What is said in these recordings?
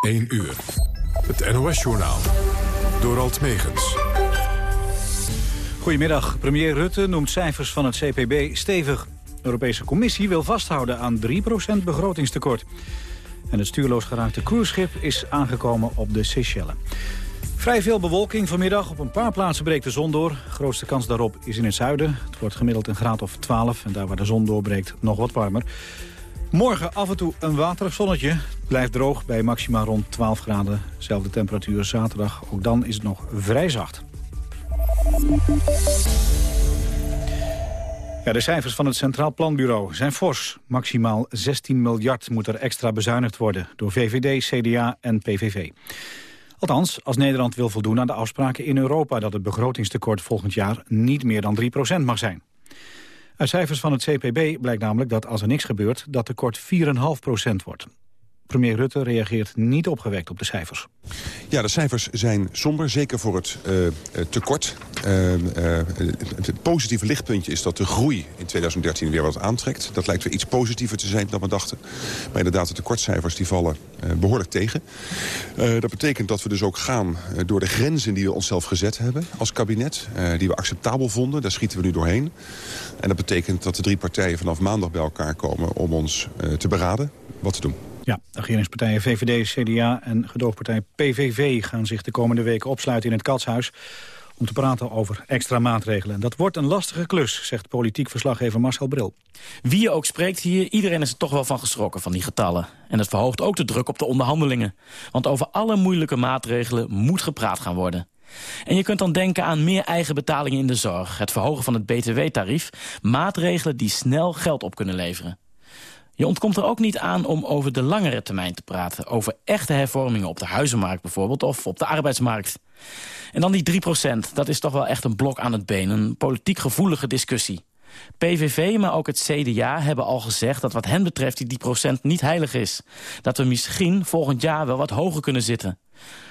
1 uur. Het NOS-journaal. Door Alt Megens. Goedemiddag. Premier Rutte noemt cijfers van het CPB stevig. De Europese Commissie wil vasthouden aan 3% begrotingstekort. En het stuurloos geraakte cruiseschip is aangekomen op de Seychelles. Vrij veel bewolking vanmiddag. Op een paar plaatsen breekt de zon door. grootste kans daarop is in het zuiden. Het wordt gemiddeld een graad of 12 en daar waar de zon doorbreekt nog wat warmer. Morgen af en toe een waterig zonnetje. Blijft droog bij maxima rond 12 graden. Zelfde temperatuur zaterdag. Ook dan is het nog vrij zacht. Ja, de cijfers van het Centraal Planbureau zijn fors. Maximaal 16 miljard moet er extra bezuinigd worden... door VVD, CDA en PVV. Althans, als Nederland wil voldoen aan de afspraken in Europa... dat het begrotingstekort volgend jaar niet meer dan 3% mag zijn. Uit cijfers van het CPB blijkt namelijk dat als er niks gebeurt... dat tekort 4,5% wordt. Premier Rutte reageert niet opgewekt op de cijfers. Ja, de cijfers zijn somber, zeker voor het uh, tekort. Uh, uh, het positieve lichtpuntje is dat de groei in 2013 weer wat aantrekt. Dat lijkt weer iets positiever te zijn dan we dachten. Maar inderdaad, de tekortcijfers die vallen behoorlijk tegen. dat betekent dat we dus ook gaan door de grenzen die we onszelf gezet hebben als kabinet. die we acceptabel vonden, daar schieten we nu doorheen. En dat betekent dat de drie partijen vanaf maandag bij elkaar komen om ons te beraden wat te doen. Ja, de regeringspartijen VVD, CDA en gedoogpartij PVV... gaan zich de komende weken opsluiten in het Katshuis... om te praten over extra maatregelen. Dat wordt een lastige klus, zegt politiek verslaggever Marcel Bril. Wie je ook spreekt hier, iedereen is er toch wel van geschrokken van die getallen. En het verhoogt ook de druk op de onderhandelingen. Want over alle moeilijke maatregelen moet gepraat gaan worden. En je kunt dan denken aan meer eigen betalingen in de zorg... het verhogen van het btw-tarief... maatregelen die snel geld op kunnen leveren. Je ontkomt er ook niet aan om over de langere termijn te praten. Over echte hervormingen op de huizenmarkt bijvoorbeeld of op de arbeidsmarkt. En dan die 3% dat is toch wel echt een blok aan het been. Een politiek gevoelige discussie. PVV, maar ook het CDA hebben al gezegd dat wat hen betreft die, die procent niet heilig is. Dat we misschien volgend jaar wel wat hoger kunnen zitten.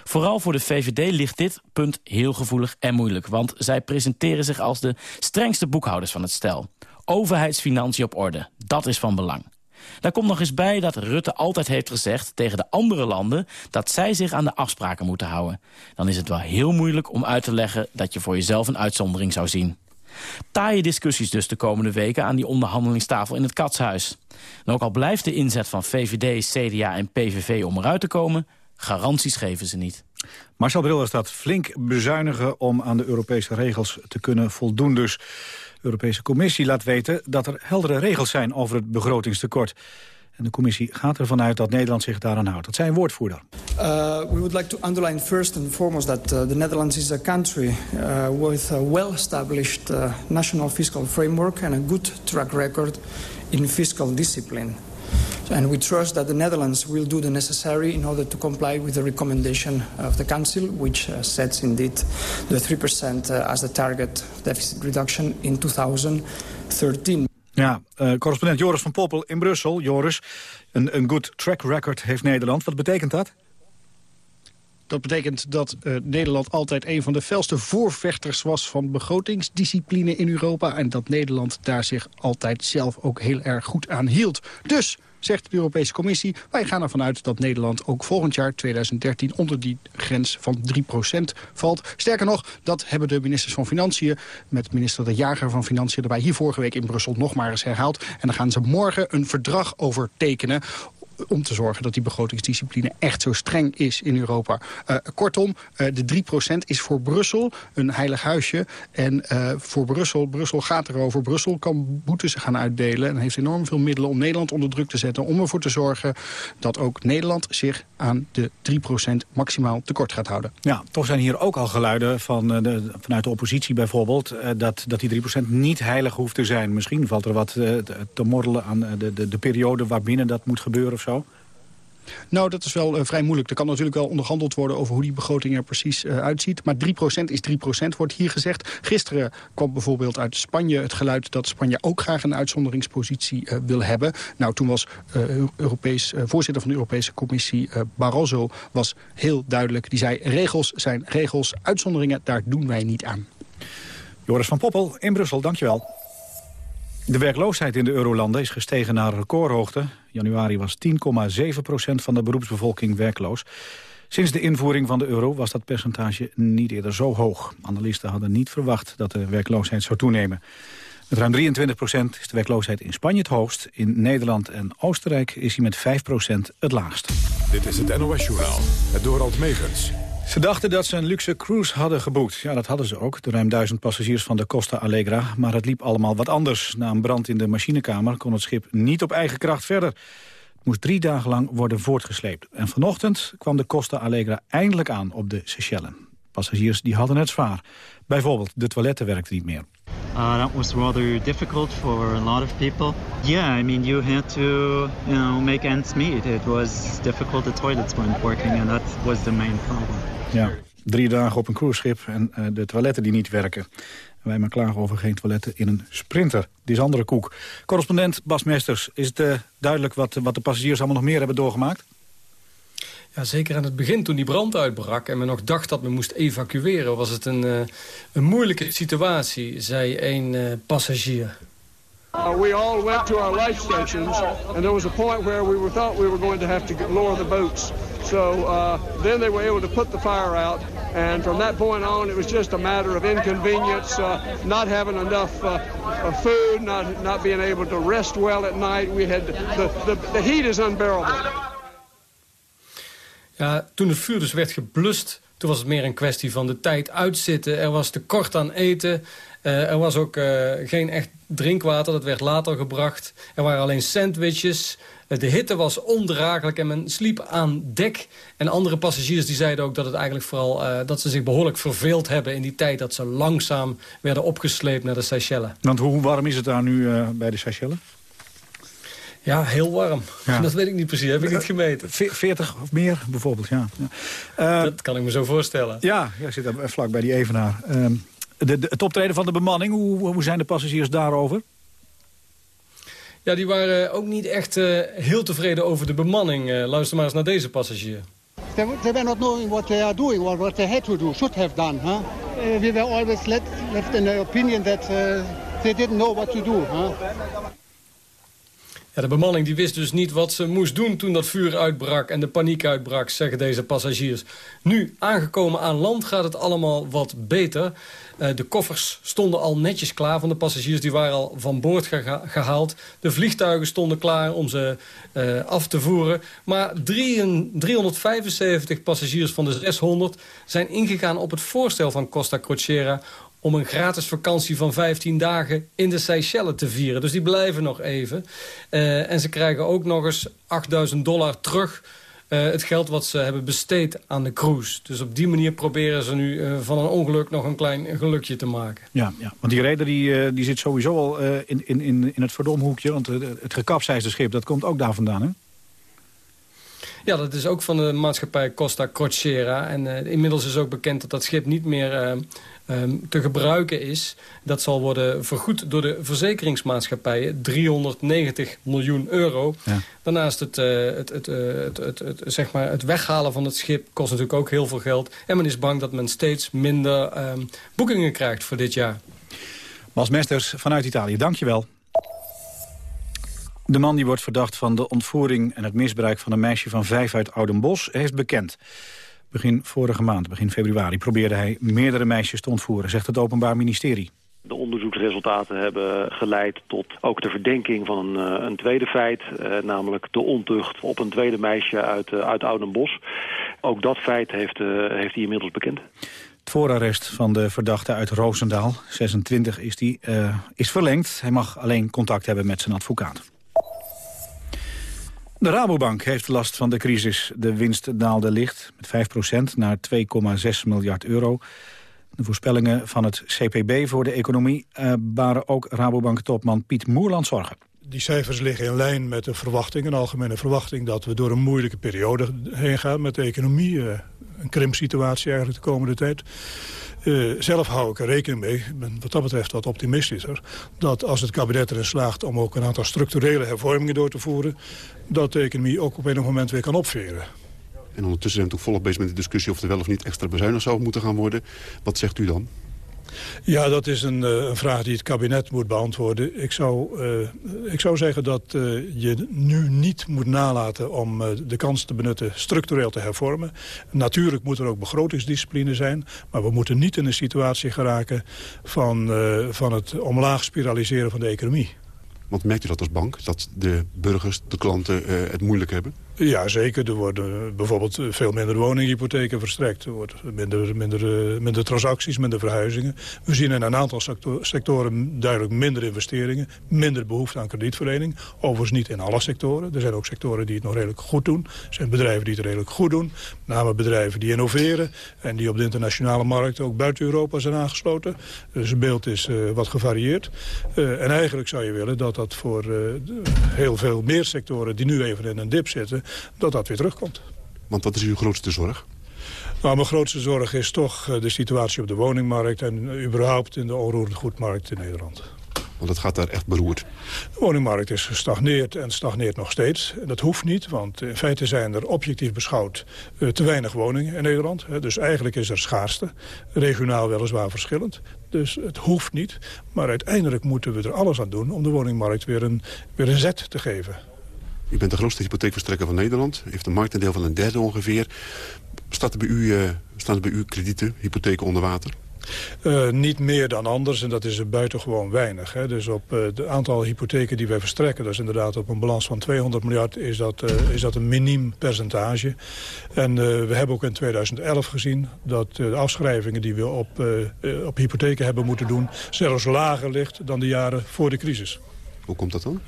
Vooral voor de VVD ligt dit punt heel gevoelig en moeilijk. Want zij presenteren zich als de strengste boekhouders van het stel. Overheidsfinanciën op orde, dat is van belang. Daar komt nog eens bij dat Rutte altijd heeft gezegd tegen de andere landen... dat zij zich aan de afspraken moeten houden. Dan is het wel heel moeilijk om uit te leggen dat je voor jezelf een uitzondering zou zien. Taaie discussies dus de komende weken aan die onderhandelingstafel in het Katshuis. En ook al blijft de inzet van VVD, CDA en PVV om eruit te komen... garanties geven ze niet. Marcel Bril is dat flink bezuinigen om aan de Europese regels te kunnen voldoen dus. De Europese Commissie laat weten dat er heldere regels zijn over het begrotingstekort. En de commissie gaat ervan uit dat Nederland zich daaraan houdt. Dat zijn woordvoerder. Uh, we would like to underline first and foremost that uh, the Netherlands is a country uh, with a well-established uh, national fiscal framework and a good track record in fiscal discipline. And we trust that the Netherlands will do the necessary in order to comply with the recommendation of the Council, which uh, sets indeed the 3% uh, as the target deficit reduction in 2013. Ja, uh, correspondent Joris van Poppel in Brussel. Joris, een, een good track record heeft Nederland. Wat betekent dat? Dat betekent dat uh, Nederland altijd een van de felste voorvechters was van begrotingsdiscipline in Europa. En dat Nederland daar zich altijd zelf ook heel erg goed aan hield. Dus zegt de Europese Commissie. Wij gaan ervan uit dat Nederland ook volgend jaar 2013 onder die grens van 3% valt. Sterker nog, dat hebben de ministers van Financiën met minister De Jager van Financiën erbij hier vorige week in Brussel nog maar eens herhaald. En dan gaan ze morgen een verdrag over tekenen om te zorgen dat die begrotingsdiscipline echt zo streng is in Europa. Uh, kortom, uh, de 3% is voor Brussel een heilig huisje. En uh, voor Brussel, Brussel gaat erover. Brussel kan boetes gaan uitdelen en heeft enorm veel middelen om Nederland onder druk te zetten. Om ervoor te zorgen dat ook Nederland zich aan de 3% maximaal tekort gaat houden. Ja, toch zijn hier ook al geluiden van de, vanuit de oppositie bijvoorbeeld... dat, dat die 3% niet heilig hoeft te zijn. Misschien valt er wat te morrelen aan de, de, de periode waarbinnen dat moet gebeuren of zo. Nou, dat is wel uh, vrij moeilijk. Er kan natuurlijk wel onderhandeld worden over hoe die begroting er precies uh, uitziet. Maar 3% is 3%, wordt hier gezegd. Gisteren kwam bijvoorbeeld uit Spanje het geluid dat Spanje ook graag een uitzonderingspositie uh, wil hebben. Nou, toen was Europees, voorzitter van de Europese Commissie Barroso was heel duidelijk. Die zei, regels zijn regels, uitzonderingen, daar doen wij niet aan. Joris van Poppel in Brussel, dankjewel. De werkloosheid in de eurolanden is gestegen naar recordhoogte. Januari was 10,7% van de beroepsbevolking werkloos. Sinds de invoering van de euro was dat percentage niet eerder zo hoog. Analisten hadden niet verwacht dat de werkloosheid zou toenemen. Met ruim 23 procent is de werkloosheid in Spanje het hoogst. In Nederland en Oostenrijk is hij met 5 procent het laagst. Dit is het NOS-journaal, het Dorald Megens. Ze dachten dat ze een luxe cruise hadden geboekt. Ja, dat hadden ze ook, de ruim duizend passagiers van de Costa Allegra. Maar het liep allemaal wat anders. Na een brand in de machinekamer kon het schip niet op eigen kracht verder. Het moest drie dagen lang worden voortgesleept. En vanochtend kwam de Costa Allegra eindelijk aan op de Seychellen. Passagiers die hadden het zwaar. Bijvoorbeeld, de toiletten werkten niet meer. Uh, that was rather difficult for a lot of people. Yeah, I mean, you had to, you know, make ends meet. It was difficult. The toilets weren't working, and that was the main problem. Ja, drie dagen op een cruiseschip en uh, de toiletten die niet werken. Wij maar klagen over geen toiletten in een sprinter. Dit is andere koek. Correspondent Bas Mesters, is het uh, duidelijk wat, wat de passagiers allemaal nog meer hebben doorgemaakt? Ja, zeker aan het begin toen die brand uitbrak en men nog dacht dat men moest evacueren... was het een, uh, een moeilijke situatie, zei een uh, passagier. Uh, we all went to our life stations, and there was a point where we were, thought we were going to have to lower the boats. So uh, then they were able to put the fire out, and from that point on, it was just a matter of inconvenience, uh, not having enough uh, food, not not being able to rest well at night. We had the the, the heat is unbearable. Toen het vuur dus werd geblust, toen was het meer een kwestie van de tijd uitzitten. Er was tekort aan eten. Uh, er was ook uh, geen echt drinkwater, dat werd later gebracht. Er waren alleen sandwiches. Uh, de hitte was ondraaglijk en men sliep aan dek. En andere passagiers die zeiden ook dat het eigenlijk vooral... dat ze zich behoorlijk verveeld hebben in die tijd... dat ze langzaam werden opgesleept naar de Seychelles. Want hoe warm is het daar nu bij de Seychelles? Ja, heel warm. Ja. Dat weet ik niet precies, heb ik niet gemeten. 40 of meer bijvoorbeeld, ja. Uh, dat kan ik me zo voorstellen. Ja, ja zit daar vlak bij die Evenaar. Uh, de, de, het optreden van de bemanning, hoe, hoe zijn de passagiers daarover? Ja, die waren ook niet echt uh, heel tevreden over de bemanning. Uh, luister maar eens naar deze passagier. They, they were not knowing what they are doing or what they had to do, should have done. Huh? Uh, we were always left, left in the opinion that they didn't know what to do. Huh? De bemanning die wist dus niet wat ze moest doen toen dat vuur uitbrak en de paniek uitbrak, zeggen deze passagiers. Nu, aangekomen aan land, gaat het allemaal wat beter. Uh, de koffers stonden al netjes klaar van de passagiers. Die waren al van boord geha gehaald. De vliegtuigen stonden klaar om ze uh, af te voeren. Maar 3, 375 passagiers van de 600 zijn ingegaan op het voorstel van Costa Crociera om een gratis vakantie van 15 dagen in de Seychelles te vieren. Dus die blijven nog even. Uh, en ze krijgen ook nog eens 8000 dollar terug... Uh, het geld wat ze hebben besteed aan de cruise. Dus op die manier proberen ze nu uh, van een ongeluk nog een klein gelukje te maken. Ja, ja. want die reder die, die zit sowieso al in, in, in het verdomhoekje. Want het gekapseisde schip, dat komt ook daar vandaan, hè? Ja, dat is ook van de maatschappij Costa Crociera. En uh, inmiddels is ook bekend dat dat schip niet meer uh, te gebruiken is. Dat zal worden vergoed door de verzekeringsmaatschappijen. 390 miljoen euro. Ja. Daarnaast het, uh, het, het, het, het, zeg maar het weghalen van het schip kost natuurlijk ook heel veel geld. En men is bang dat men steeds minder um, boekingen krijgt voor dit jaar. Bas Mesters vanuit Italië, dankjewel. De man die wordt verdacht van de ontvoering en het misbruik van een meisje van vijf uit Oudenbosch heeft bekend. Begin vorige maand, begin februari, probeerde hij meerdere meisjes te ontvoeren, zegt het Openbaar Ministerie. De onderzoeksresultaten hebben geleid tot ook de verdenking van een, eh, een tweede feit. Eh, namelijk de ontucht op een tweede meisje uit, uh, uit Oudenbosch. Ook dat feit heeft, uh, heeft hij inmiddels bekend. Het voorarrest van de verdachte uit Roosendaal, 26 is, die, uh, is verlengd. Hij mag alleen contact hebben met zijn advocaat. De Rabobank heeft last van de crisis. De winst daalde licht met 5% naar 2,6 miljard euro. De voorspellingen van het CPB voor de economie uh, baren ook Rabobank-topman Piet Moerland zorgen. Die cijfers liggen in lijn met de verwachting, een algemene verwachting... dat we door een moeilijke periode heen gaan met de economie. Uh, een krimpsituatie eigenlijk de komende tijd. Uh, zelf hou ik er rekening mee, ik ben wat dat betreft wat optimistischer... dat als het kabinet erin slaagt om ook een aantal structurele hervormingen door te voeren... dat de economie ook op enig moment weer kan opveren. En ondertussen zijn we toch volop bezig met de discussie... of er wel of niet extra bezuinigd zou moeten gaan worden. Wat zegt u dan? Ja, dat is een, uh, een, vraag die het kabinet moet beantwoorden. Ik zou, uh, ik zou zeggen dat uh, je nu niet moet nalaten om de kans te benutten structureel te hervormen. Natuurlijk moet er ook begrotingsdiscipline zijn. Maar we moeten niet in een situatie geraken van, van het omlaag spiraliseren van de economie. Want merkt u dat als bank, dat de burgers, de klanten het moeilijk hebben? Ja, zeker. Er worden bijvoorbeeld veel minder woninghypotheken verstrekt. Er worden minder, minder, eh, minder transacties, minder verhuizingen. We zien in een aantal sectoren duidelijk minder investeringen. Minder behoefte aan kredietverlening. Overigens niet in alle sectoren. Er zijn ook sectoren die het nog redelijk goed doen. Er zijn bedrijven die het redelijk goed doen. Met name bedrijven die innoveren. En die op de internationale markt ook buiten Europa zijn aangesloten. Dus het beeld is uh, wat gevarieerd. Uh, en eigenlijk zou je willen dat dat voor heel veel meer sectoren... die nu even in een dip zitten dat dat weer terugkomt. Want wat is uw grootste zorg? Nou, mijn grootste zorg is toch eh, de situatie op de woningmarkt... en überhaupt in de onroerend goedmarkt in Nederland. Want het gaat daar echt beroerd. De woningmarkt is gestagneerd en stagneert nog steeds. En dat hoeft niet, want in feite zijn er objectief beschouwd eh, te weinig woningen in Nederland. Dus eigenlijk is er schaarste, regionaal weliswaar verschillend. Dus het hoeft niet, maar uiteindelijk moeten we er alles aan doen... om de woningmarkt weer een, weer een zet te geven. U bent de grootste hypotheekverstrekker van Nederland. Heeft een marktendeel van een derde ongeveer. Staat er bij u, uh, staan er bij u kredieten, hypotheken onder water? Uh, niet meer dan anders en dat is er buitengewoon weinig. Hè. Dus op het aantal hypotheken die wij verstrekken... dat is inderdaad op een balans van 200 miljard... is dat, is dat een miniem percentage. En we hebben ook in 2011 gezien... dat de afschrijvingen die we op, op hypotheken hebben moeten doen... zelfs lager ligt dan de jaren voor de crisis. Hoe komt dat dan?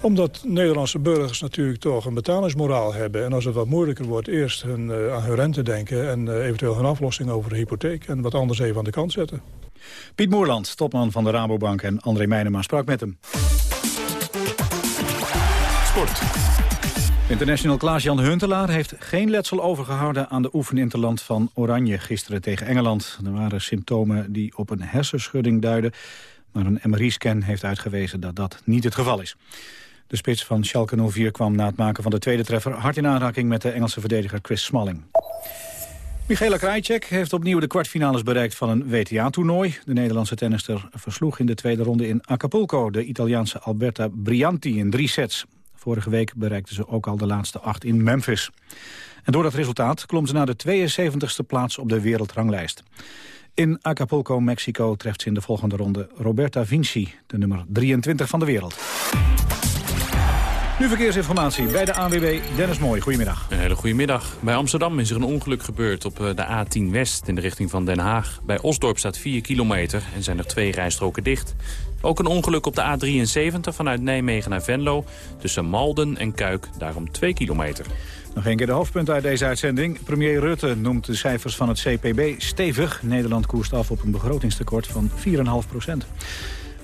Omdat Nederlandse burgers natuurlijk toch een betalingsmoraal hebben. En als het wat moeilijker wordt, eerst hun, uh, aan hun rente denken... en uh, eventueel hun aflossing over de hypotheek. En wat anders even aan de kant zetten. Piet Moerland, topman van de Rabobank en André Meijnema sprak met hem. Sport. International Klaas-Jan Huntelaar heeft geen letsel overgehouden aan de oefeninterland van Oranje gisteren tegen Engeland. Er waren symptomen die op een hersenschudding duiden. Maar een MRI-scan heeft uitgewezen dat dat niet het geval is. De spits van Schalke 04 kwam na het maken van de tweede treffer... hard in aanraking met de Engelse verdediger Chris Smalling. Michaela Krajcek heeft opnieuw de kwartfinales bereikt van een WTA-toernooi. De Nederlandse tennister versloeg in de tweede ronde in Acapulco... de Italiaanse Alberta Brianti in drie sets. Vorige week bereikte ze ook al de laatste acht in Memphis. En door dat resultaat klom ze naar de 72e plaats op de wereldranglijst. In Acapulco, Mexico, treft ze in de volgende ronde Roberta Vinci, de nummer 23 van de wereld. Nu verkeersinformatie bij de ANWB Dennis Mooi. Goedemiddag. Een hele goede middag. Bij Amsterdam is er een ongeluk gebeurd op eh, de A10 West in de richting van Den Haag. Bij Osdorp staat 4 kilometer en zijn er twee rijstroken dicht. Ook een ongeluk op de A73 vanuit Nijmegen naar Venlo. Tussen Malden en Kuik, daarom 2 kilometer. Nog een keer de hoofdpunt uit deze uitzending. Premier Rutte noemt de cijfers van het CPB stevig. Nederland koerst af op een begrotingstekort van 4,5 procent.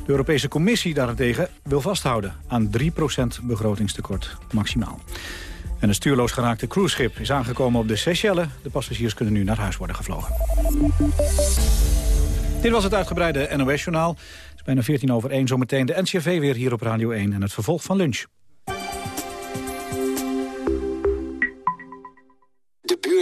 De Europese Commissie daarentegen wil vasthouden aan 3 procent begrotingstekort maximaal. En een stuurloos geraakte cruiseschip is aangekomen op de Seychelles. De passagiers kunnen nu naar huis worden gevlogen. Dit was het uitgebreide NOS-journaal. Het is bijna 14 over 1 zometeen de NCRV weer hier op Radio 1 en het vervolg van lunch.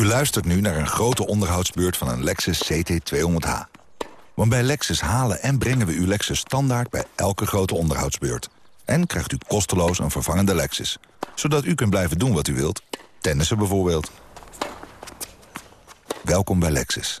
U luistert nu naar een grote onderhoudsbeurt van een Lexus CT200H. Want bij Lexus halen en brengen we uw Lexus standaard bij elke grote onderhoudsbeurt. En krijgt u kosteloos een vervangende Lexus. Zodat u kunt blijven doen wat u wilt. Tennissen bijvoorbeeld. Welkom bij Lexus.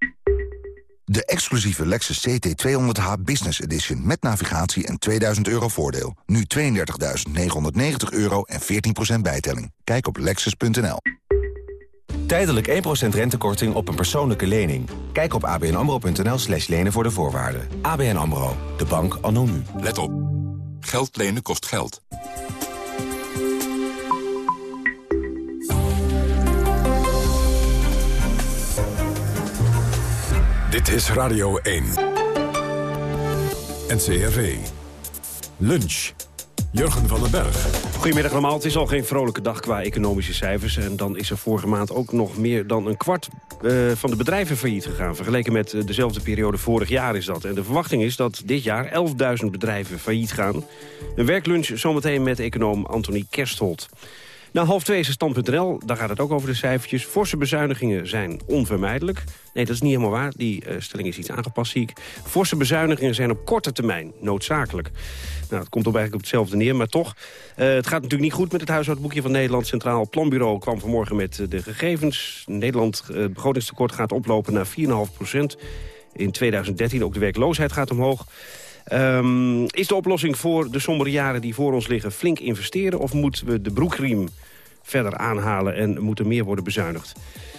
De exclusieve Lexus CT200h Business Edition met navigatie en 2000 euro voordeel. Nu 32.990 euro en 14% bijtelling. Kijk op lexus.nl. Tijdelijk 1% rentekorting op een persoonlijke lening. Kijk op abnamro.nl slash lenen voor de voorwaarden. ABN AMRO. De bank anno nu. Let op. Geld lenen kost geld. Dit is Radio 1. NCRV. Lunch. Jurgen van den Berg. Goedemiddag allemaal. Het is al geen vrolijke dag qua economische cijfers. En dan is er vorige maand ook nog meer dan een kwart uh, van de bedrijven failliet gegaan. Vergeleken met uh, dezelfde periode vorig jaar is dat. En de verwachting is dat dit jaar 11.000 bedrijven failliet gaan. Een werklunch zometeen met econoom Anthony Kerstholt. Na half twee is het stand.nl, daar gaat het ook over de cijfertjes. Forse bezuinigingen zijn onvermijdelijk. Nee, dat is niet helemaal waar. Die uh, stelling is iets aangepast, zie ik. Forse bezuinigingen zijn op korte termijn noodzakelijk. Nou, het komt op eigenlijk op hetzelfde neer, maar toch. Uh, het gaat natuurlijk niet goed met het huishoudboekje van Nederland. Centraal Planbureau kwam vanmorgen met uh, de gegevens. Nederland, begrotingstekort gaat oplopen naar 4,5 procent. In 2013 ook de werkloosheid gaat omhoog. Um, is de oplossing voor de sombere jaren die voor ons liggen flink investeren... of moeten we de broekriem verder aanhalen en moet er meer worden bezuinigd?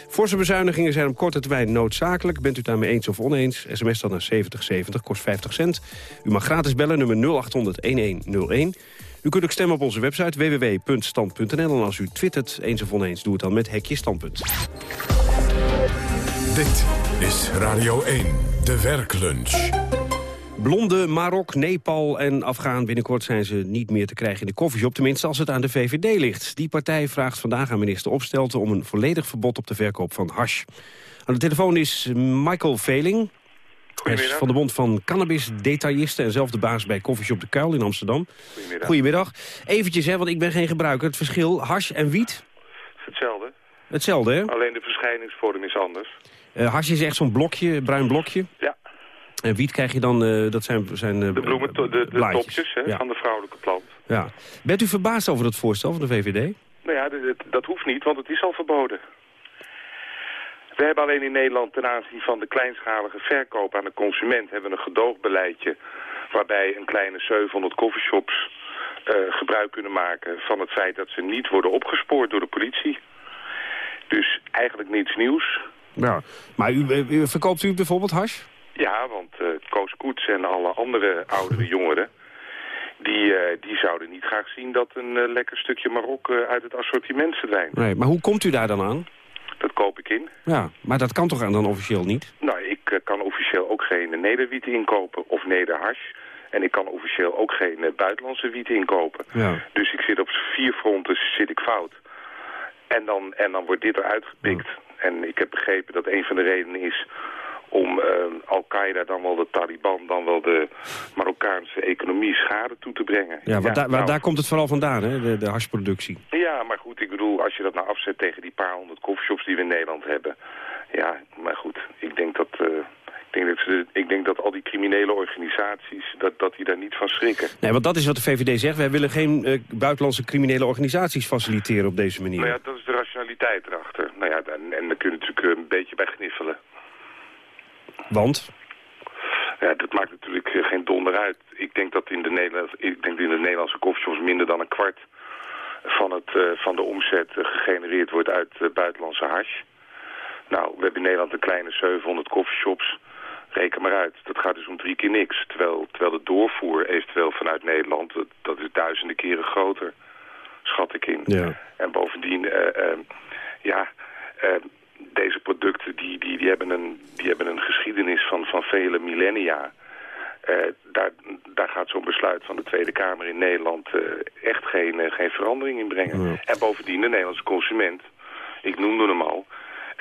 Forse bezuinigingen zijn op korte termijn noodzakelijk. Bent u daarmee eens of oneens? SMS dan naar 7070, kost 50 cent. U mag gratis bellen, nummer 0800-1101. U kunt ook stemmen op onze website www.stand.nl. En als u twittert eens of oneens, doe het dan met Hekje Standpunt. Dit is Radio 1, de werklunch. Blonde, Marok, Nepal en Afghaan. Binnenkort zijn ze niet meer te krijgen in de koffieshop. Tenminste als het aan de VVD ligt. Die partij vraagt vandaag aan minister Opstelten... om een volledig verbod op de verkoop van hash. Aan de telefoon is Michael Veling. Hij is van de Bond van Cannabis-detailisten... en zelf de baas bij Koffieshop De Kuil in Amsterdam. Goedemiddag. Goedemiddag. Eventjes, hè, want ik ben geen gebruiker. Het verschil, hash en wiet? Hetzelfde. Hetzelfde, hè? Alleen de verschijningsvorm is anders. Uh, hash is echt zo'n blokje, bruin blokje? Ja. En wiet krijg je dan, uh, dat zijn... zijn uh, de bloemen, de, de topjes hè, ja. van de vrouwelijke plant. Ja. Bent u verbaasd over het voorstel van de VVD? Nou ja, dat, dat hoeft niet, want het is al verboden. We hebben alleen in Nederland ten aanzien van de kleinschalige verkoop aan de consument... hebben we een gedoogbeleidje waarbij een kleine 700 coffeeshops uh, gebruik kunnen maken... van het feit dat ze niet worden opgespoord door de politie. Dus eigenlijk niets nieuws. Ja, maar u, u verkoopt u bijvoorbeeld hash? Ja, want uh, Koos Koets en alle andere oudere jongeren... Die, uh, die zouden niet graag zien dat een uh, lekker stukje Marok uit het assortiment verdwijnt. Nee, maar hoe komt u daar dan aan? Dat koop ik in. Ja, maar dat kan toch dan officieel niet? Nou, ik kan officieel ook geen nederwiet inkopen of nederhash. En ik kan officieel ook geen buitenlandse wiet inkopen. Ja. Dus ik zit op vier fronten zit ik fout. En dan, en dan wordt dit eruit gepikt. Ja. En ik heb begrepen dat een van de redenen is om uh, Al-Qaeda, dan wel de Taliban, dan wel de Marokkaanse economie schade toe te brengen. Ja, ja, daar, nou, daar komt het vooral vandaan, hè, de, de hashproductie. Ja, maar goed, ik bedoel, als je dat nou afzet tegen die paar honderd koffieshops die we in Nederland hebben. Ja, maar goed, ik denk dat... Uh, ik denk, dat ze, ik denk dat al die criminele organisaties, dat, dat die daar niet van schrikken. Nee, want dat is wat de VVD zegt. Wij willen geen uh, buitenlandse criminele organisaties faciliteren op deze manier. Nou ja, dat is de rationaliteit erachter. Nou ja, en, en daar kun je natuurlijk een beetje bij gniffelen. Want? Ja, dat maakt natuurlijk geen donder uit. Ik denk dat in de, Nederlandse, ik denk in de Nederlandse minder dan een kwart van, het, uh, van de omzet gegenereerd wordt uit uh, buitenlandse hash. Nou, we hebben in Nederland een kleine 700 koffieshops. Reken maar uit. Dat gaat dus om drie keer niks. Terwijl, terwijl de doorvoer eventueel vanuit Nederland, dat, dat is duizenden keren groter. Schat ik in. Ja. En bovendien, ja deze producten die, die, die, hebben een, die hebben een geschiedenis van, van vele millennia. Uh, daar, daar gaat zo'n besluit van de Tweede Kamer in Nederland uh, echt geen, uh, geen verandering in brengen. Ja. En bovendien de Nederlandse consument, ik noemde hem al,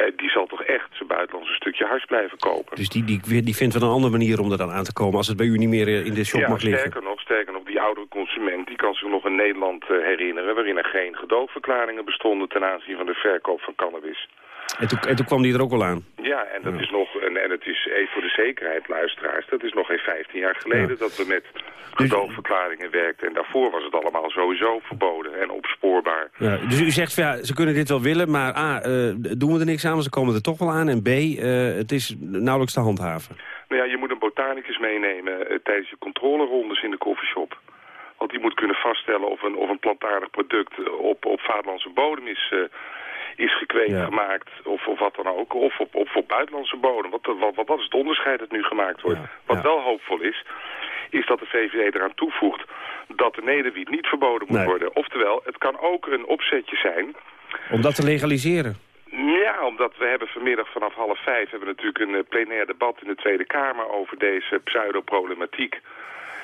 eh, die zal toch echt zijn buitenlandse stukje hars blijven kopen. Dus die, die, die vindt wel een andere manier om er dan aan te komen... als het bij u niet meer eh, in de shop ja, mag liggen. sterker nog, sterker nog, die oudere consument... die kan zich nog een Nederland eh, herinneren... waarin er geen gedoogverklaringen bestonden... ten aanzien van de verkoop van cannabis. En toen, en toen kwam die er ook wel aan. Ja, en dat is nog, en, en het is even voor de zekerheid, luisteraars, dat is nog geen 15 jaar geleden dat we met gedoogverklaringen werkten. En daarvoor was het allemaal sowieso verboden en opspoorbaar. Ja, dus u zegt, van, ja, ze kunnen dit wel willen, maar A, eh, doen we er niks aan, want ze komen er toch wel aan. En B, eh, het is nauwelijks te handhaven. Nou ja, je moet een botanicus meenemen eh, tijdens je controlerondes in de koffieshop. Want die moet kunnen vaststellen of een, of een plantaardig product op, op vaderlandse bodem is, is gekweekt, gemaakt. Of, of wat dan ook. Of op, op, op buitenlandse bodem. Wat, wat, wat, wat is het onderscheid dat nu gemaakt wordt? Wat wel hoopvol is, is dat de VVD eraan toevoegt dat de nederwiet niet verboden moet Nee. worden. Oftewel, het kan ook een opzetje zijn Om dat te legaliseren. ja, omdat we hebben vanmiddag vanaf half vijf hebben we natuurlijk een eh, plenair debat in de Tweede Kamer over deze pseudoproblematiek.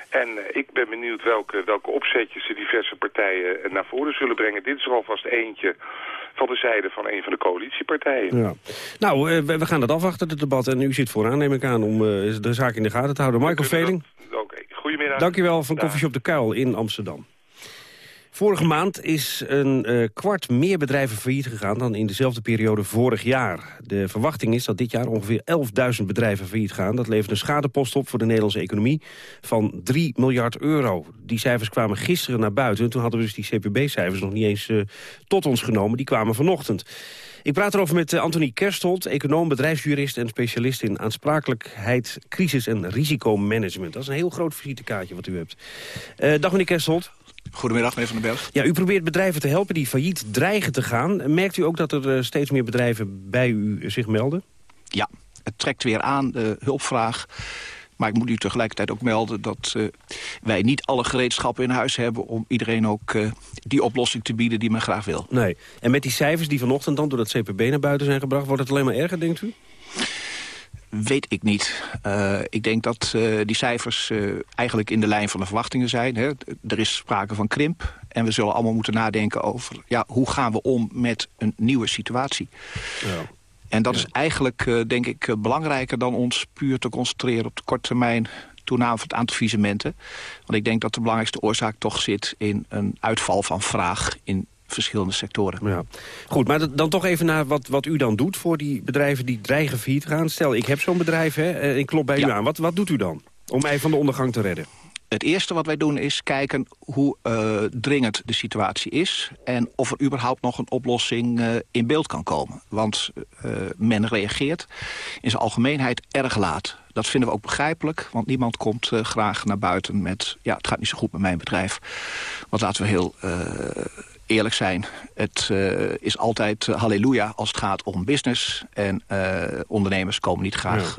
En eh, ik ben benieuwd welke, welke opzetjes de diverse partijen eh, naar voren zullen brengen. Dit is er alvast eentje van de zijde van een van de coalitiepartijen. Ja. Nou, eh, we, gaan dat afwachten, het debat. En u zit vooraan, neem ik aan, om de zaak in de gaten te houden. Michael Veling, Oké, goedemiddag. dankjewel van Dag. Koffieshop de Kuil in Amsterdam. Vorige maand is een eh, kwart meer bedrijven failliet gegaan dan in dezelfde periode vorig jaar. De verwachting is dat dit jaar ongeveer 11.000 bedrijven failliet gaan. Dat levert een schadepost op voor de Nederlandse economie van 3 miljard euro. Die cijfers kwamen gisteren naar buiten. En toen hadden we dus die CPB-cijfers nog niet eens eh, tot ons genomen. Die kwamen vanochtend. Ik praat erover met eh, Anthony Kerstold, econoom, bedrijfsjurist en specialist in aansprakelijkheid, crisis en risicomanagement. Dat is een heel groot visitekaartje wat u hebt. Dag meneer Kerstold. Goedemiddag, meneer Van den Berg. Ja, u probeert bedrijven te helpen die failliet dreigen te gaan. Merkt u ook dat er eh, steeds meer bedrijven bij u zich melden? Ja, het trekt weer aan, de hulpvraag. Maar ik moet u tegelijkertijd ook melden dat eh, wij niet alle gereedschappen in huis hebben... om iedereen ook eh, die oplossing te bieden die men graag wil. Nee. En met die cijfers die vanochtend dan door het CPB naar buiten zijn gebracht... wordt het alleen maar erger, denkt u? Weet ik niet. Eh, ik denk dat eh, die cijfers eh, eigenlijk in de lijn van de verwachtingen zijn. Hè. Er is sprake van krimp. En we zullen allemaal moeten nadenken over... Ja, hoe gaan we om met een nieuwe situatie. Ja. En dat is eigenlijk, denk ik, belangrijker dan ons puur te concentreren op de korte termijn toename van het aantal visementen. Want ik denk dat de belangrijkste oorzaak toch zit in een uitval van vraag in verschillende sectoren. Ja. Goed, maar dan toch even naar wat, wat u dan doet voor die bedrijven die dreigen failliet te gaan. Stel, ik heb zo'n bedrijf, hè, en ik klop bij u aan. Wat, wat doet u dan om mij van de ondergang te redden? Het eerste wat wij doen is kijken hoe eh, dringend de situatie is... en of er überhaupt nog een oplossing eh, in beeld kan komen. Want eh, men reageert in zijn algemeenheid erg laat. Dat vinden we ook begrijpelijk, want niemand komt eh, graag naar buiten met... ja, het gaat niet zo goed met mijn bedrijf. Want laten we heel eh, eerlijk zijn, het eh, is altijd eh, halleluja als het gaat om business. En eh, ondernemers komen niet graag...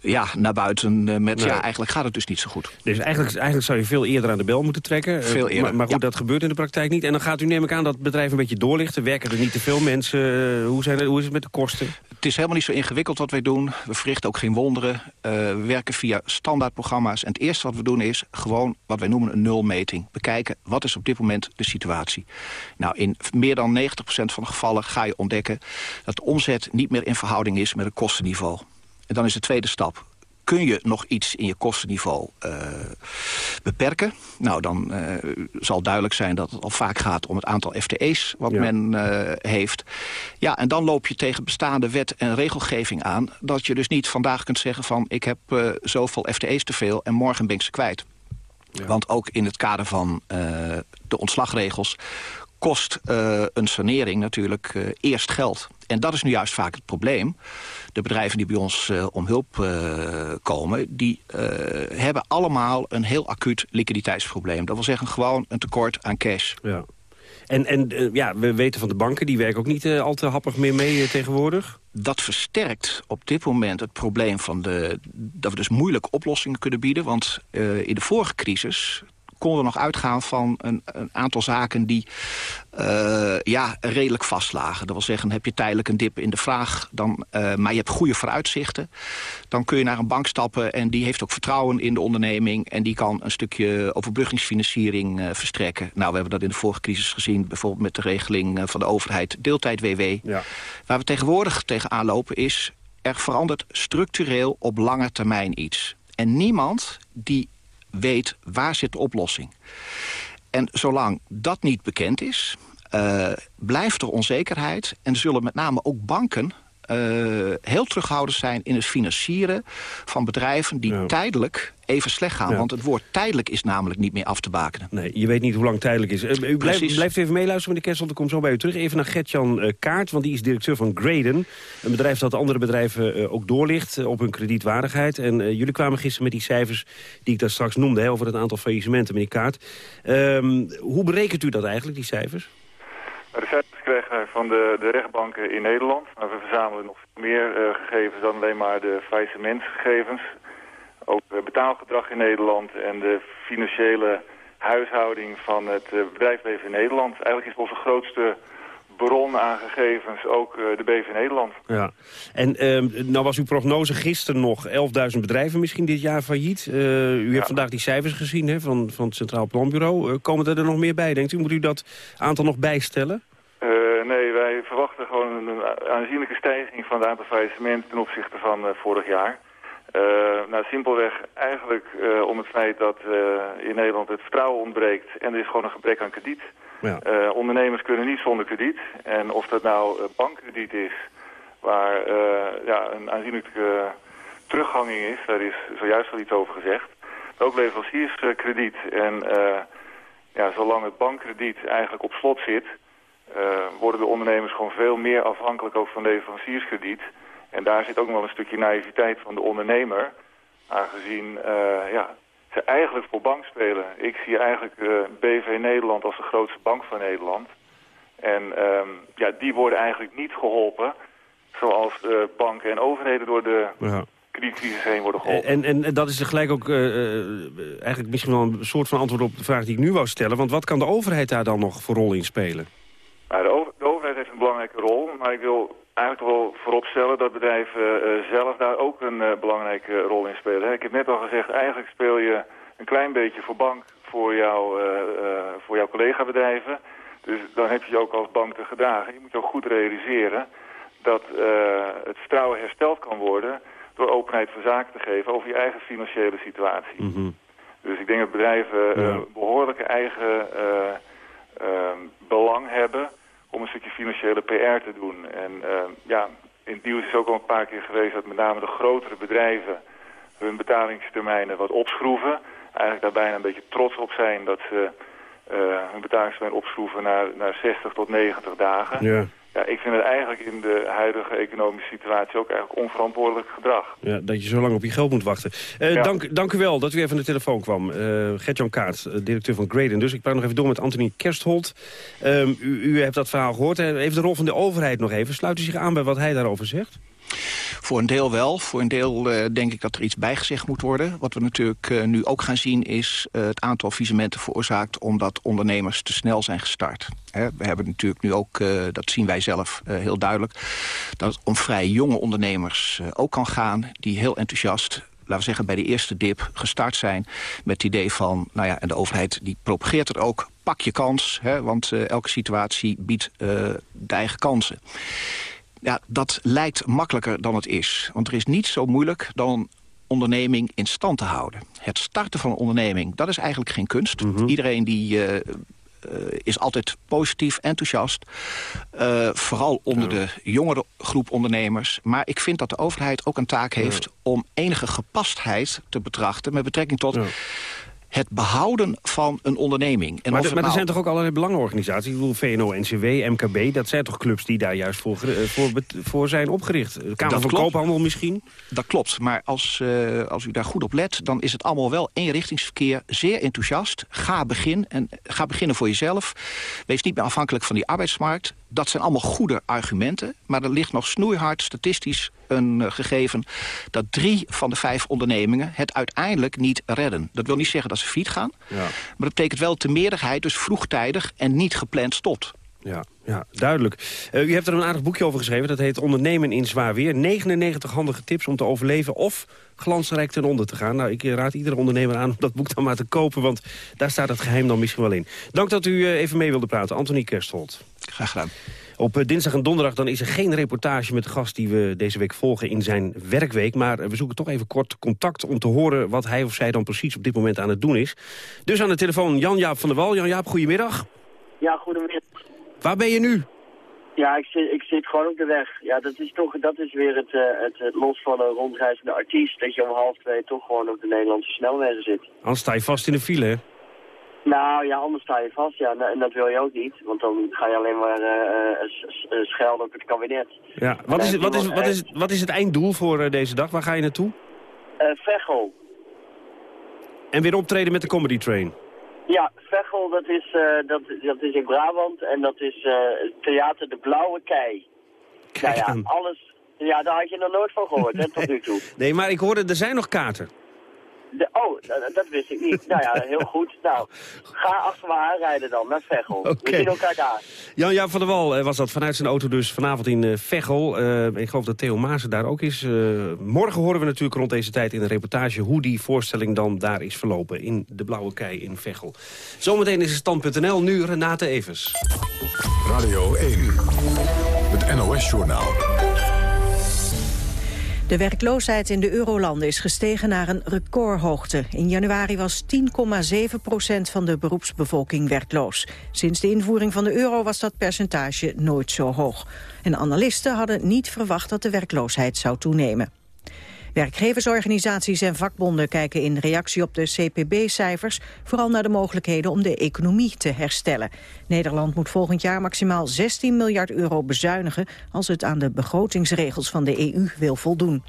ja, naar buiten eh, met... Nee. ja, eigenlijk gaat het dus niet zo goed. Dus eigenlijk, eigenlijk zou je veel eerder aan de bel moeten trekken. Eh, Veel eerder, Maar, maar goed, ja. dat gebeurt in de praktijk niet. En dan gaat u, neem ik aan, dat bedrijf een beetje doorlichten. Werken er niet te veel mensen? Eh, hoe, zijn hoe is het met de kosten? Het is helemaal niet zo ingewikkeld wat wij doen. We verrichten ook geen wonderen. We werken via standaardprogramma's. En het eerste wat we doen is gewoon wat wij noemen een nulmeting. Bekijken wat is op dit moment de situatie. Nou, in meer dan 90% van de gevallen ga je ontdekken... dat de omzet niet meer in verhouding is met het kostenniveau. En dan is de tweede stap kun je nog iets in je kostenniveau eh, beperken? Nou, dan eh, zal duidelijk zijn dat het al vaak gaat om het aantal FTE's wat Ja. men eh, heeft. Ja, en dan loop je tegen bestaande wet en regelgeving aan... dat je dus niet vandaag kunt zeggen van... ik heb zoveel FTE's te veel en morgen ben ik ze kwijt. Want ook in het kader van de ontslagregels kost eh, een sanering natuurlijk eh, eerst geld. En dat is nu juist vaak het probleem. De bedrijven die bij ons eh, om hulp komen... die hebben allemaal een heel acuut liquiditeitsprobleem. Dat wil zeggen gewoon een tekort aan cash. Ja. En, en ja, we weten van de banken, die werken ook niet al te happig meer mee tegenwoordig. Dat versterkt op dit moment het probleem van de, dat we dus moeilijk oplossingen kunnen bieden. Want in de vorige crisis konden we nog uitgaan van een, een aantal zaken die uh, ja, redelijk vastlagen. Dat wil zeggen, heb je tijdelijk een dip in de vraag, dan, uh, maar je hebt goede vooruitzichten. Dan kun je naar een bank stappen en die heeft ook vertrouwen in de onderneming... en die kan een stukje overbruggingsfinanciering uh, verstrekken. Nou, we hebben dat in de vorige crisis gezien, bijvoorbeeld met de regeling van de overheid deeltijd-WW. Ja. Waar we tegenwoordig tegenaan lopen is, er verandert structureel op lange termijn iets. En niemand die weet waar zit de oplossing. En zolang dat niet bekend is, uh, blijft er onzekerheid... en zullen met name ook banken uh, heel terughoudend zijn in het financieren van bedrijven die ja. tijdelijk even slecht gaan. Ja. Want het woord tijdelijk is namelijk niet meer af te bakenen. Nee, je weet niet hoe lang tijdelijk is. Uh, u blijft, blijft even meeluisteren, meneer Kessel. Ik kom zo bij u terug. Even naar Gertjan uh, Kaart, want die is directeur van Graden. Een bedrijf dat andere bedrijven ook doorlicht op hun kredietwaardigheid. En jullie kwamen gisteren met die cijfers die ik daar straks noemde... Hè, over het aantal faillissementen, meneer Kaart. Um, hoe berekent u dat eigenlijk, die cijfers? De cijfers krijgen wij van de, de rechtbanken in Nederland. Maar we verzamelen nog meer uh, gegevens dan alleen maar de faillissementsgegevens. Ook uh, betaalgedrag in Nederland en de financiële huishouding van het uh, bedrijfsleven in Nederland. Eigenlijk is onze grootste bron aan gegevens ook de BV Nederland. Ja. En nou was uw prognose gisteren nog 11.000 bedrijven misschien dit jaar failliet. u hebt vandaag die cijfers gezien hè, van, van het Centraal Planbureau. komen er, er nog meer bij, denkt u? Moet u dat aantal nog bijstellen? Uh, nee, wij verwachten gewoon een aanzienlijke stijging van het aantal faillissementen ten opzichte van uh, vorig jaar. Uh, nou, simpelweg eigenlijk om het feit dat in Nederland het vertrouwen ontbreekt en er is gewoon een gebrek aan krediet. Ja. ondernemers kunnen niet zonder krediet. En of dat nou bankkrediet is, waar ja, een aanzienlijke teruggang in is, daar is zojuist al iets over gezegd. Maar ook leverancierskrediet. En ja, zolang het bankkrediet eigenlijk op slot zit uh, worden de ondernemers gewoon veel meer afhankelijk ook van leverancierskrediet. En daar zit ook nog wel een stukje naïviteit van de ondernemer. Aangezien uh, ja, ze eigenlijk voor bank spelen. Ik zie eigenlijk uh, BV Nederland als de grootste bank van Nederland. En um, ja, die worden eigenlijk niet geholpen zoals de banken en overheden door de ja. kredietcrisis heen worden geholpen. En, en, en dat is tegelijk ook eigenlijk misschien wel een soort van antwoord op de vraag die ik nu wou stellen. Want wat kan de overheid daar dan nog voor rol in spelen? Nou, de, over, de, overheid heeft een belangrijke rol, maar ik wil eigenlijk wel vooropstellen dat bedrijven uh, zelf daar ook een uh, belangrijke rol in spelen. Hè. Ik heb net al gezegd, eigenlijk speel je een klein beetje voor bank voor, jou, uh, voor jouw collega-bedrijven. Dus dan heb je je ook als bank te gedragen. Je moet ook goed realiseren dat het vertrouwen hersteld kan worden door openheid van zaken te geven over je eigen financiële situatie. Mm -hmm. Dus ik denk dat bedrijven ja. behoorlijke eigen belang hebben om een stukje financiële PR te doen. En uh, ja, in het nieuws is ook al een paar keer geweest dat met name de grotere bedrijven hun betalingstermijnen wat opschroeven. Eigenlijk daar bijna een beetje trots op zijn dat ze uh, hun betalingstermijn opschroeven naar, naar 60 tot 90 dagen. Ja. Ja, ik vind het eigenlijk in de huidige economische situatie ook eigenlijk onverantwoordelijk gedrag. Ja, dat je zo lang op je geld moet wachten. Uh, ja. dank, dank u wel dat u even aan de telefoon kwam. Uh, Gert-Jan Kaart, directeur van Graden. Dus ik praat nog even door met Anthony Kerstholt. Um, u, u hebt dat verhaal gehoord. Even de rol van de overheid nog even. Sluit u zich aan bij wat hij daarover zegt? Voor een deel wel. Voor een deel uh, denk ik dat er iets bijgezegd moet worden. Wat we natuurlijk uh, nu ook gaan zien is uh, het aantal visementen veroorzaakt... omdat ondernemers te snel zijn gestart. We hebben natuurlijk nu ook, dat zien wij zelf heel duidelijk... dat het om vrij jonge ondernemers ook kan gaan... die heel enthousiast laten we zeggen, bij de eerste dip gestart zijn... met het idee van, nou ja, en de overheid die propageert het ook... pak je kans, hè, want elke situatie biedt de eigen kansen ja, dat lijkt makkelijker dan het is. Want er is niet zo moeilijk dan een onderneming in stand te houden. Het starten van een onderneming, dat is eigenlijk geen kunst. Mm -hmm. Iedereen die... Uh, uh, is altijd positief, enthousiast. Uh, vooral onder ja. de jongere groep ondernemers. Maar ik vind dat de overheid ook een taak heeft... Ja. om enige gepastheid te betrachten... met betrekking tot ja het behouden van een onderneming. En maar, de, maar er zijn toch ook allerlei belangenorganisaties? Ik bedoel, VNO-NCW, MKB, dat zijn toch clubs die daar juist voor, voor, voor zijn opgericht? De Kamer dat van klopt. Koophandel misschien? Dat klopt, maar als, uh, als u daar goed op let... dan is het allemaal wel eenrichtingsverkeer, zeer enthousiast. Ga, begin en, ga beginnen voor jezelf. Wees niet meer afhankelijk van die arbeidsmarkt dat zijn allemaal goede argumenten. Maar er ligt nog snoeihard statistisch een uh, gegeven... dat drie van de vijf ondernemingen het uiteindelijk niet redden. Dat wil niet zeggen dat ze fiet gaan. Ja. Maar dat betekent wel de meerderheid dus vroegtijdig en niet gepland stopt. Ja, ja duidelijk. Uh, u hebt er een aardig boekje over geschreven. Dat heet Ondernemen in zwaar weer. 99 handige tips om te overleven of glansrijk ten onder te gaan. Nou, ik raad iedere ondernemer aan om dat boek dan maar te kopen... want daar staat het geheim dan misschien wel in. Dank dat u uh, even mee wilde praten. Anthony Kerstholt. Graag gedaan. Op uh, dinsdag en donderdag dan is er geen reportage met de gast die we deze week volgen in zijn werkweek. Maar we zoeken toch even kort contact om te horen wat hij of zij dan precies op dit moment aan het doen is. Dus aan de telefoon Jan-Jaap van der Wal. Jan-Jaap, goedemiddag. Ja, goedemiddag. Waar ben je nu? Ja, ik zit, ik zit gewoon op de weg. Ja, dat is toch dat is weer het, uh, het, het los van een rondreizende artiest. Dat je om half twee toch gewoon op de Nederlandse snelwegen zit. Anders sta je vast in de file, hè? Nou ja, anders sta je vast, ja. En dat wil je ook niet. Want dan ga je alleen maar uh, uh, schelden op het kabinet. Ja, wat is, het, wat, is, wat, is, wat is het einddoel voor deze dag? Waar ga je naartoe? Veghel. En weer optreden met de Comedy Train? Ja, Veghel, dat is, dat, dat is in Brabant en dat is Theater de Blauwe Kei. Kijk nou ja, alles... Ja, daar had je nog nooit van gehoord, hè, tot nu toe. Nee, maar ik hoorde, er zijn nog kaarten. De, oh, dat, dat, wist ik niet. nou ja, heel goed. Nou, ga achter me aanrijden dan, naar Veghel. Okay. We zien elkaar daar. Jan-Jaap van der Wal was dat vanuit zijn auto dus vanavond in uh, Veghel. Uh, ik geloof dat Theo Maassen daar ook is. Uh, morgen horen we natuurlijk rond deze tijd in een reportage... hoe die voorstelling dan daar is verlopen in de Blauwe Kei in Veghel. Zometeen is het stand.nl, nu Renate Evers. Radio 1, het NOS-journaal. De werkloosheid in de eurolanden is gestegen naar een recordhoogte. In januari was 10,7 procent van de beroepsbevolking werkloos. Sinds de invoering van de euro was dat percentage nooit zo hoog. En analisten hadden niet verwacht dat de werkloosheid zou toenemen. Werkgeversorganisaties en vakbonden kijken in reactie op de CPB-cijfers vooral naar de mogelijkheden om de economie te herstellen. Nederland moet volgend jaar maximaal 16 miljard euro bezuinigen als het aan de begrotingsregels van de EU wil voldoen.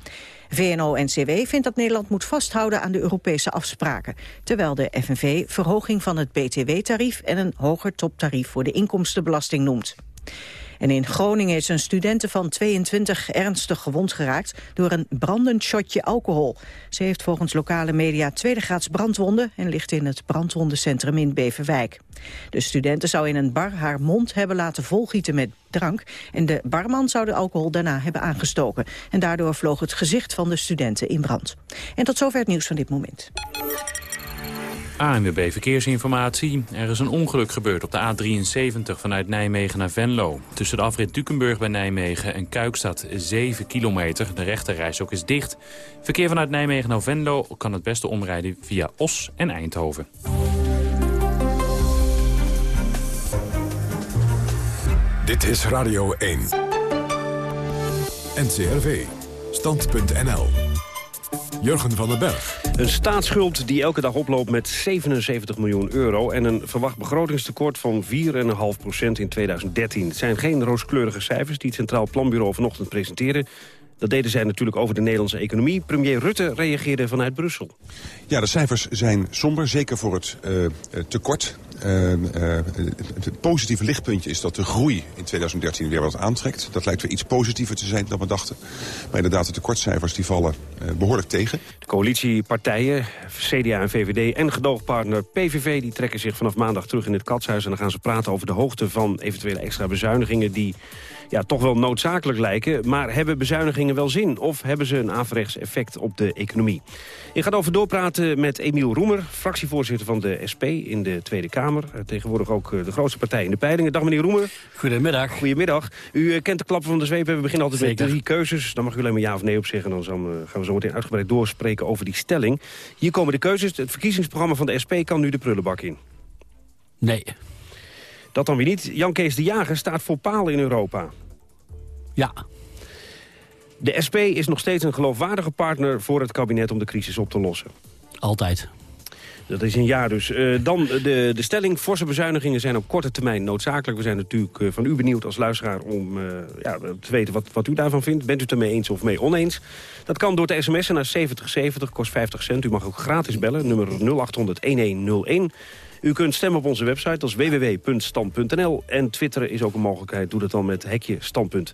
VNO-NCW vindt dat Nederland moet vasthouden aan de Europese afspraken, terwijl de FNV verhoging van het btw-tarief en een hoger toptarief voor de inkomstenbelasting noemt. En in Groningen is een studente van 22 ernstig gewond geraakt door een brandend shotje alcohol. Ze heeft volgens lokale media tweede graads brandwonden en ligt in het brandwondencentrum in Beverwijk. De studente zou in een bar haar mond hebben laten volgieten met drank en de barman zou de alcohol daarna hebben aangestoken. En daardoor vloog het gezicht van de studenten in brand. En tot zover het nieuws van dit moment. ANWB Verkeersinformatie. Er is een ongeluk gebeurd op de A73 vanuit Nijmegen naar Venlo. Tussen de afrit Dukenburg bij Nijmegen en Kuikstad 7 kilometer. De rechterreis ook is dicht. Verkeer vanuit Nijmegen naar Venlo kan het beste omrijden via Os en Eindhoven. Dit is Radio 1. NCRV. Stand.nl. Jurgen van den Berg. Een staatsschuld die elke dag oploopt met 77 miljoen euro... en een verwacht begrotingstekort van 4,5% in 2013. Het zijn geen rooskleurige cijfers die het Centraal Planbureau vanochtend presenteerde. Dat deden zij natuurlijk over de Nederlandse economie. Premier Rutte reageerde vanuit Brussel. Ja, de cijfers zijn somber, zeker voor het uh, tekort. Uh, uh, het positieve lichtpuntje is dat de groei in 2013 weer wat aantrekt. Dat lijkt weer iets positiever te zijn dan we dachten. Maar inderdaad, de tekortcijfers die vallen behoorlijk tegen. De coalitiepartijen, CDA en VVD en gedoogpartner PVV... die trekken zich vanaf maandag terug in het katshuis... en dan gaan ze praten over de hoogte van eventuele extra bezuinigingen... die ja, toch wel noodzakelijk lijken. Maar hebben bezuinigingen wel zin? Of hebben ze een averechts effect op de economie? Ik ga over doorpraten met Emiel Roemer, fractievoorzitter van de SP in de Tweede Kamer. Tegenwoordig ook de grootste partij in de peilingen. Dag meneer Roemer. Goedemiddag. Goedemiddag. U kent de klappen van de zweep. We beginnen altijd Zeker. met drie keuzes. Dan mag u alleen maar ja of nee op zeggen. Dan gaan we zo meteen uitgebreid doorspreken over die stelling. Hier komen de keuzes. Het verkiezingsprogramma van de SP kan nu de prullenbak in. Nee. Dat dan weer niet. Jan Kees de Jager staat voor palen in Europa. Ja. De SP is nog steeds een geloofwaardige partner voor het kabinet om de crisis op te lossen. Altijd. Dat is een jaar dus. Uh, dan de, de stelling, forse bezuinigingen zijn op korte termijn noodzakelijk. We zijn natuurlijk uh, van u benieuwd als luisteraar om uh, ja, te weten wat, wat u daarvan vindt. Bent u het ermee eens of mee oneens? Dat kan door te sms'en naar 7070, kost 50 cent. U mag ook gratis bellen, nummer 0800-1101. U kunt stemmen op onze website, is www.stand.nl. En twitteren is ook een mogelijkheid. Doe dat dan met hekje standpunt.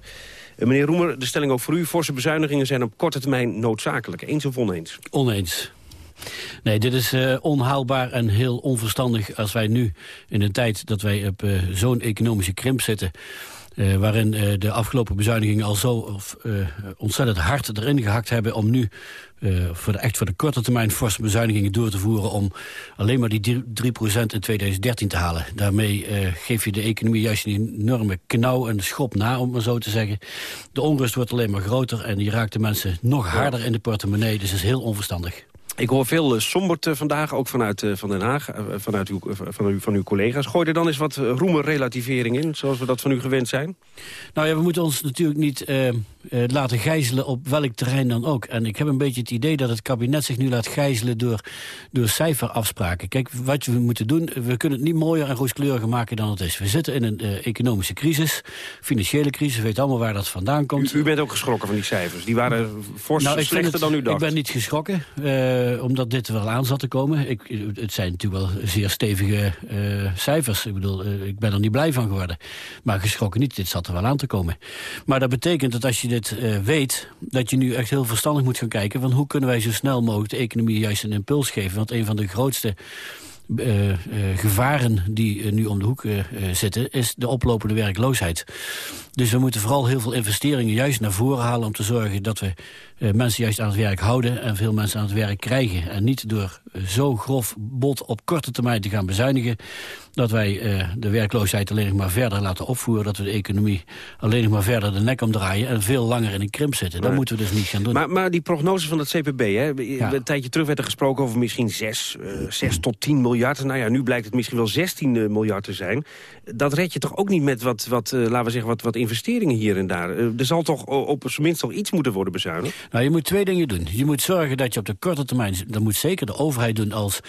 Eh, meneer Roemer, de stelling ook voor u. Forse bezuinigingen zijn op korte termijn noodzakelijk. Eens of oneens? Oneens. Nee, dit is uh, onhaalbaar en heel onverstandig als wij nu in een tijd dat wij op uh, zo'n economische krimp zitten... Uh, waarin uh, de afgelopen bezuinigingen al zo of, uh, ontzettend hard erin gehakt hebben... om nu voor de, echt voor de korte termijn forse bezuinigingen door te voeren... om alleen maar die 3%, 3 in 2013 te halen. Daarmee geef je de economie juist een enorme knauw en schop na, om maar zo te zeggen. De onrust wordt alleen maar groter en die raakt de mensen nog harder in de portemonnee. Dus dat is heel onverstandig. Ik hoor veel uh, sombert uh, vandaag, ook vanuit uh, van Den Haag, vanuit uw, van, uw, van uw collega's. Gooi er dan eens wat roemerrelativering in, zoals we dat van u gewend zijn? Nou ja, we moeten ons natuurlijk niet laten gijzelen op welk terrein dan ook. En ik heb een beetje het idee dat het kabinet zich nu laat gijzelen door, door cijferafspraken. Kijk, wat we moeten doen, we kunnen het niet mooier en rooskleuriger maken dan het is. We zitten in een economische crisis, financiële crisis, we weten allemaal waar dat vandaan komt. U, u bent ook geschrokken van die cijfers, die waren fors nou, slechter het, dan u dacht. Ik ben niet geschrokken. Uh, omdat dit er wel aan zat te komen. Ik, het zijn natuurlijk wel zeer stevige uh, cijfers. Ik bedoel, uh, ik ben er niet blij van geworden. Maar geschrokken niet, dit zat er wel aan te komen. Maar dat betekent dat als je dit weet... dat je nu echt heel verstandig moet gaan kijken... van hoe kunnen wij zo snel mogelijk de economie juist een impuls geven. Want een van de grootste uh, uh, gevaren die nu om de hoek zitten... is de oplopende werkloosheid. Dus we moeten vooral heel veel investeringen juist naar voren halen... om te zorgen dat we mensen juist aan het werk houden... en veel mensen aan het werk krijgen. En niet door zo grof bot op korte termijn te gaan bezuinigen... dat wij de werkloosheid alleen nog maar verder laten opvoeren... dat we de economie alleen nog maar verder de nek omdraaien... en veel langer in een krimp zitten. Dat moeten we dus niet gaan doen. Maar, maar die prognose van het CPB, hè, een tijdje terug werd er gesproken over misschien 6, eh 6 tot 10 miljard. Nou ja, nu blijkt het misschien wel 16 eh, miljard te zijn. Dat red je toch ook niet met wat, wat eh, laten we zeggen, wat, wat investeringen hier en daar. Eh, er zal toch o- op zijn minst toch iets moeten worden bezuinigd? Nou, je moet twee dingen doen. Je moet zorgen dat je op de korte termijn... dat moet zeker de overheid doen als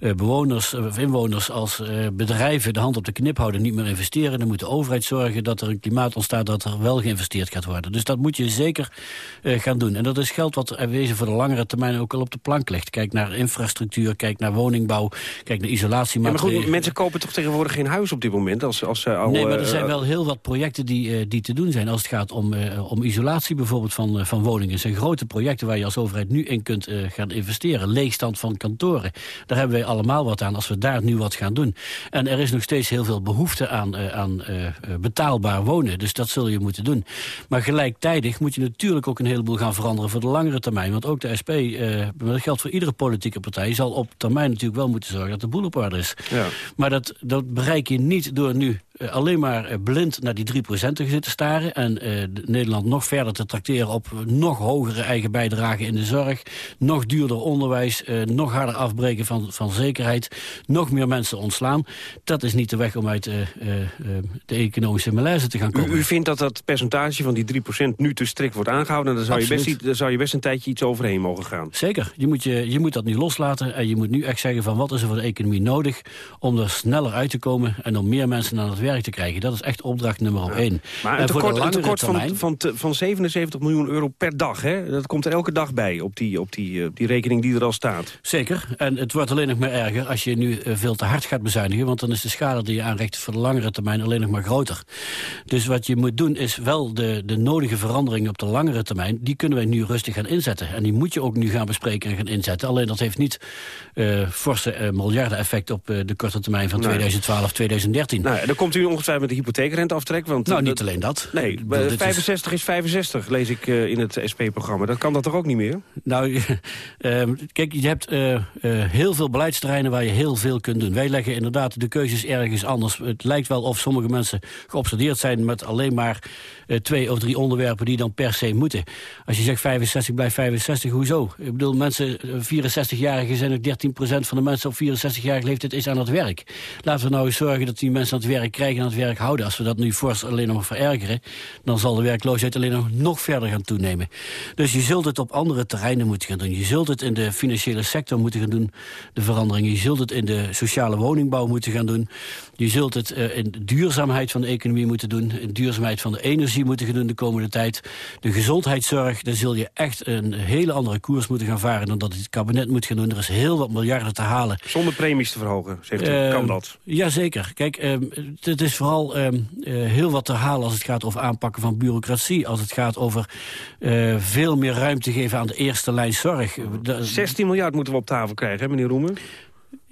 eh, bewoners eh, of inwoners... als eh, bedrijven de hand op de knip houden niet meer investeren. Dan moet de overheid zorgen dat er een klimaat ontstaat... dat er wel geïnvesteerd gaat worden. Dus dat moet je zeker eh, gaan doen. En dat is geld wat er wezen voor de langere termijn ook al op de plank ligt. Kijk naar infrastructuur, kijk naar woningbouw... kijk naar Ja, maar isolatiemaatregelen. goed, mensen kopen toch tegenwoordig geen huis op dit moment? Als, als ze al, nee, maar er eh, zijn wel heel wat projecten die, eh, die te doen zijn. Als het gaat om, eh, om isolatie bijvoorbeeld van, eh, van woningen. Zijn grote projecten waar je als overheid nu in kunt eh, gaan investeren. Leegstand van kantoren. Daar hebben wij allemaal wat aan als we daar nu wat gaan doen. En er is nog steeds heel veel behoefte aan, eh, aan eh, eh, betaalbaar wonen. Dus dat zul je moeten doen. Maar gelijktijdig moet je natuurlijk ook een heleboel gaan veranderen voor de langere termijn. Want ook de SP, eh, dat geldt voor iedere politieke partij... zal op termijn natuurlijk wel moeten zorgen dat de boel op orde is. Ja. Maar dat, dat bereik je niet door nu eh, alleen maar eh, blind naar die 3% te zitten staren... en eh, de- Nederland nog verder te tracteren op nog hogere eigen bijdrage in de zorg... nog duurder onderwijs, eh, nog harder afbreken van, van zekerheid... nog meer mensen ontslaan. Dat is niet de weg om uit eh, eh, eh, de economische malaise te gaan komen. u vindt dat dat percentage van die 3% nu te strikt wordt aangehouden... en daar zou, je best, daar zou je best een tijdje iets overheen mogen gaan. Zeker. Je moet, je, je moet dat nu loslaten en je moet nu echt zeggen van wat is er voor de economie nodig om er sneller uit te komen en om meer mensen aan het werk te krijgen. Dat is echt opdracht nummer één. Maar En een tekort, een langere tekort van, termijn- van, van 77 miljoen euro per dag, hè? dat komt er elke dag bij op die, op die, eh, die rekening die er al staat. Zeker. En het wordt alleen nog maar erger als je nu eh, veel te hard gaat bezuinigen. Want dan is de schade die je aanricht voor de langere termijn alleen nog maar groter. Dus wat je moet doen is wel de, de nodige veranderingen op de langere termijn. Die kunnen wij nu rustig gaan inzetten. En die moet je ook nu gaan bespreken en gaan inzetten. Alleen dat heeft niet eh forse eh, miljarden effect op de korte termijn van Nee. 2012, 2013. Nou, ja, dan komt u ongetwijfeld met de hypotheekrenteaftrek. Want, Nou, eh, niet alleen dat. Nee, bedoel, eh, dit is- 65 is... 65, lees ik eh, in het SP-programma. Dat kan dat toch ook niet meer? Nou, ehm, kijk, je hebt eh, eh, heel veel beleidsterreinen waar je heel veel kunt doen. Wij leggen inderdaad de keuzes ergens anders. Het lijkt wel of sommige mensen geobsedeerd zijn met alleen maar eh, twee of drie onderwerpen die dan per se moeten. Als je zegt 65, blijf 65, hoezo? Ik bedoel, mensen, eh, 64-jarigen zijn ook 13% van de mensen op 64-jarige leeftijd is aan het werk. Laten we nou eens zorgen dat die mensen aan het werk krijgen en aan het werk houden. Als we dat nu fors alleen nog verergeren... dan zal de werkloosheid alleen nog, nog verder gaan toenemen. Dus je zult het op andere terreinen moeten gaan doen. Je zult het in de financiële sector moeten gaan doen, de veranderingen. Je zult het in de sociale woningbouw moeten gaan doen. Je zult het uh, in de duurzaamheid van de economie moeten doen. In de duurzaamheid van de energie moeten gaan doen de komende tijd. De gezondheidszorg, daar zul je echt een hele andere koers moeten gaan varen... dan dat het kabinet moet gaan doen. Er is heel wat miljarden te halen. Zonder premies te verhogen, zegt u. Uh, kan dat? Jazeker. Kijk, uh, het is vooral uh, heel wat te halen als het gaat over aanpakken van bureaucratie. Als het gaat over veel meer ruimte geven aan de eerste lijn zorg. 16 miljard moeten we op tafel krijgen, hè, meneer Roemer?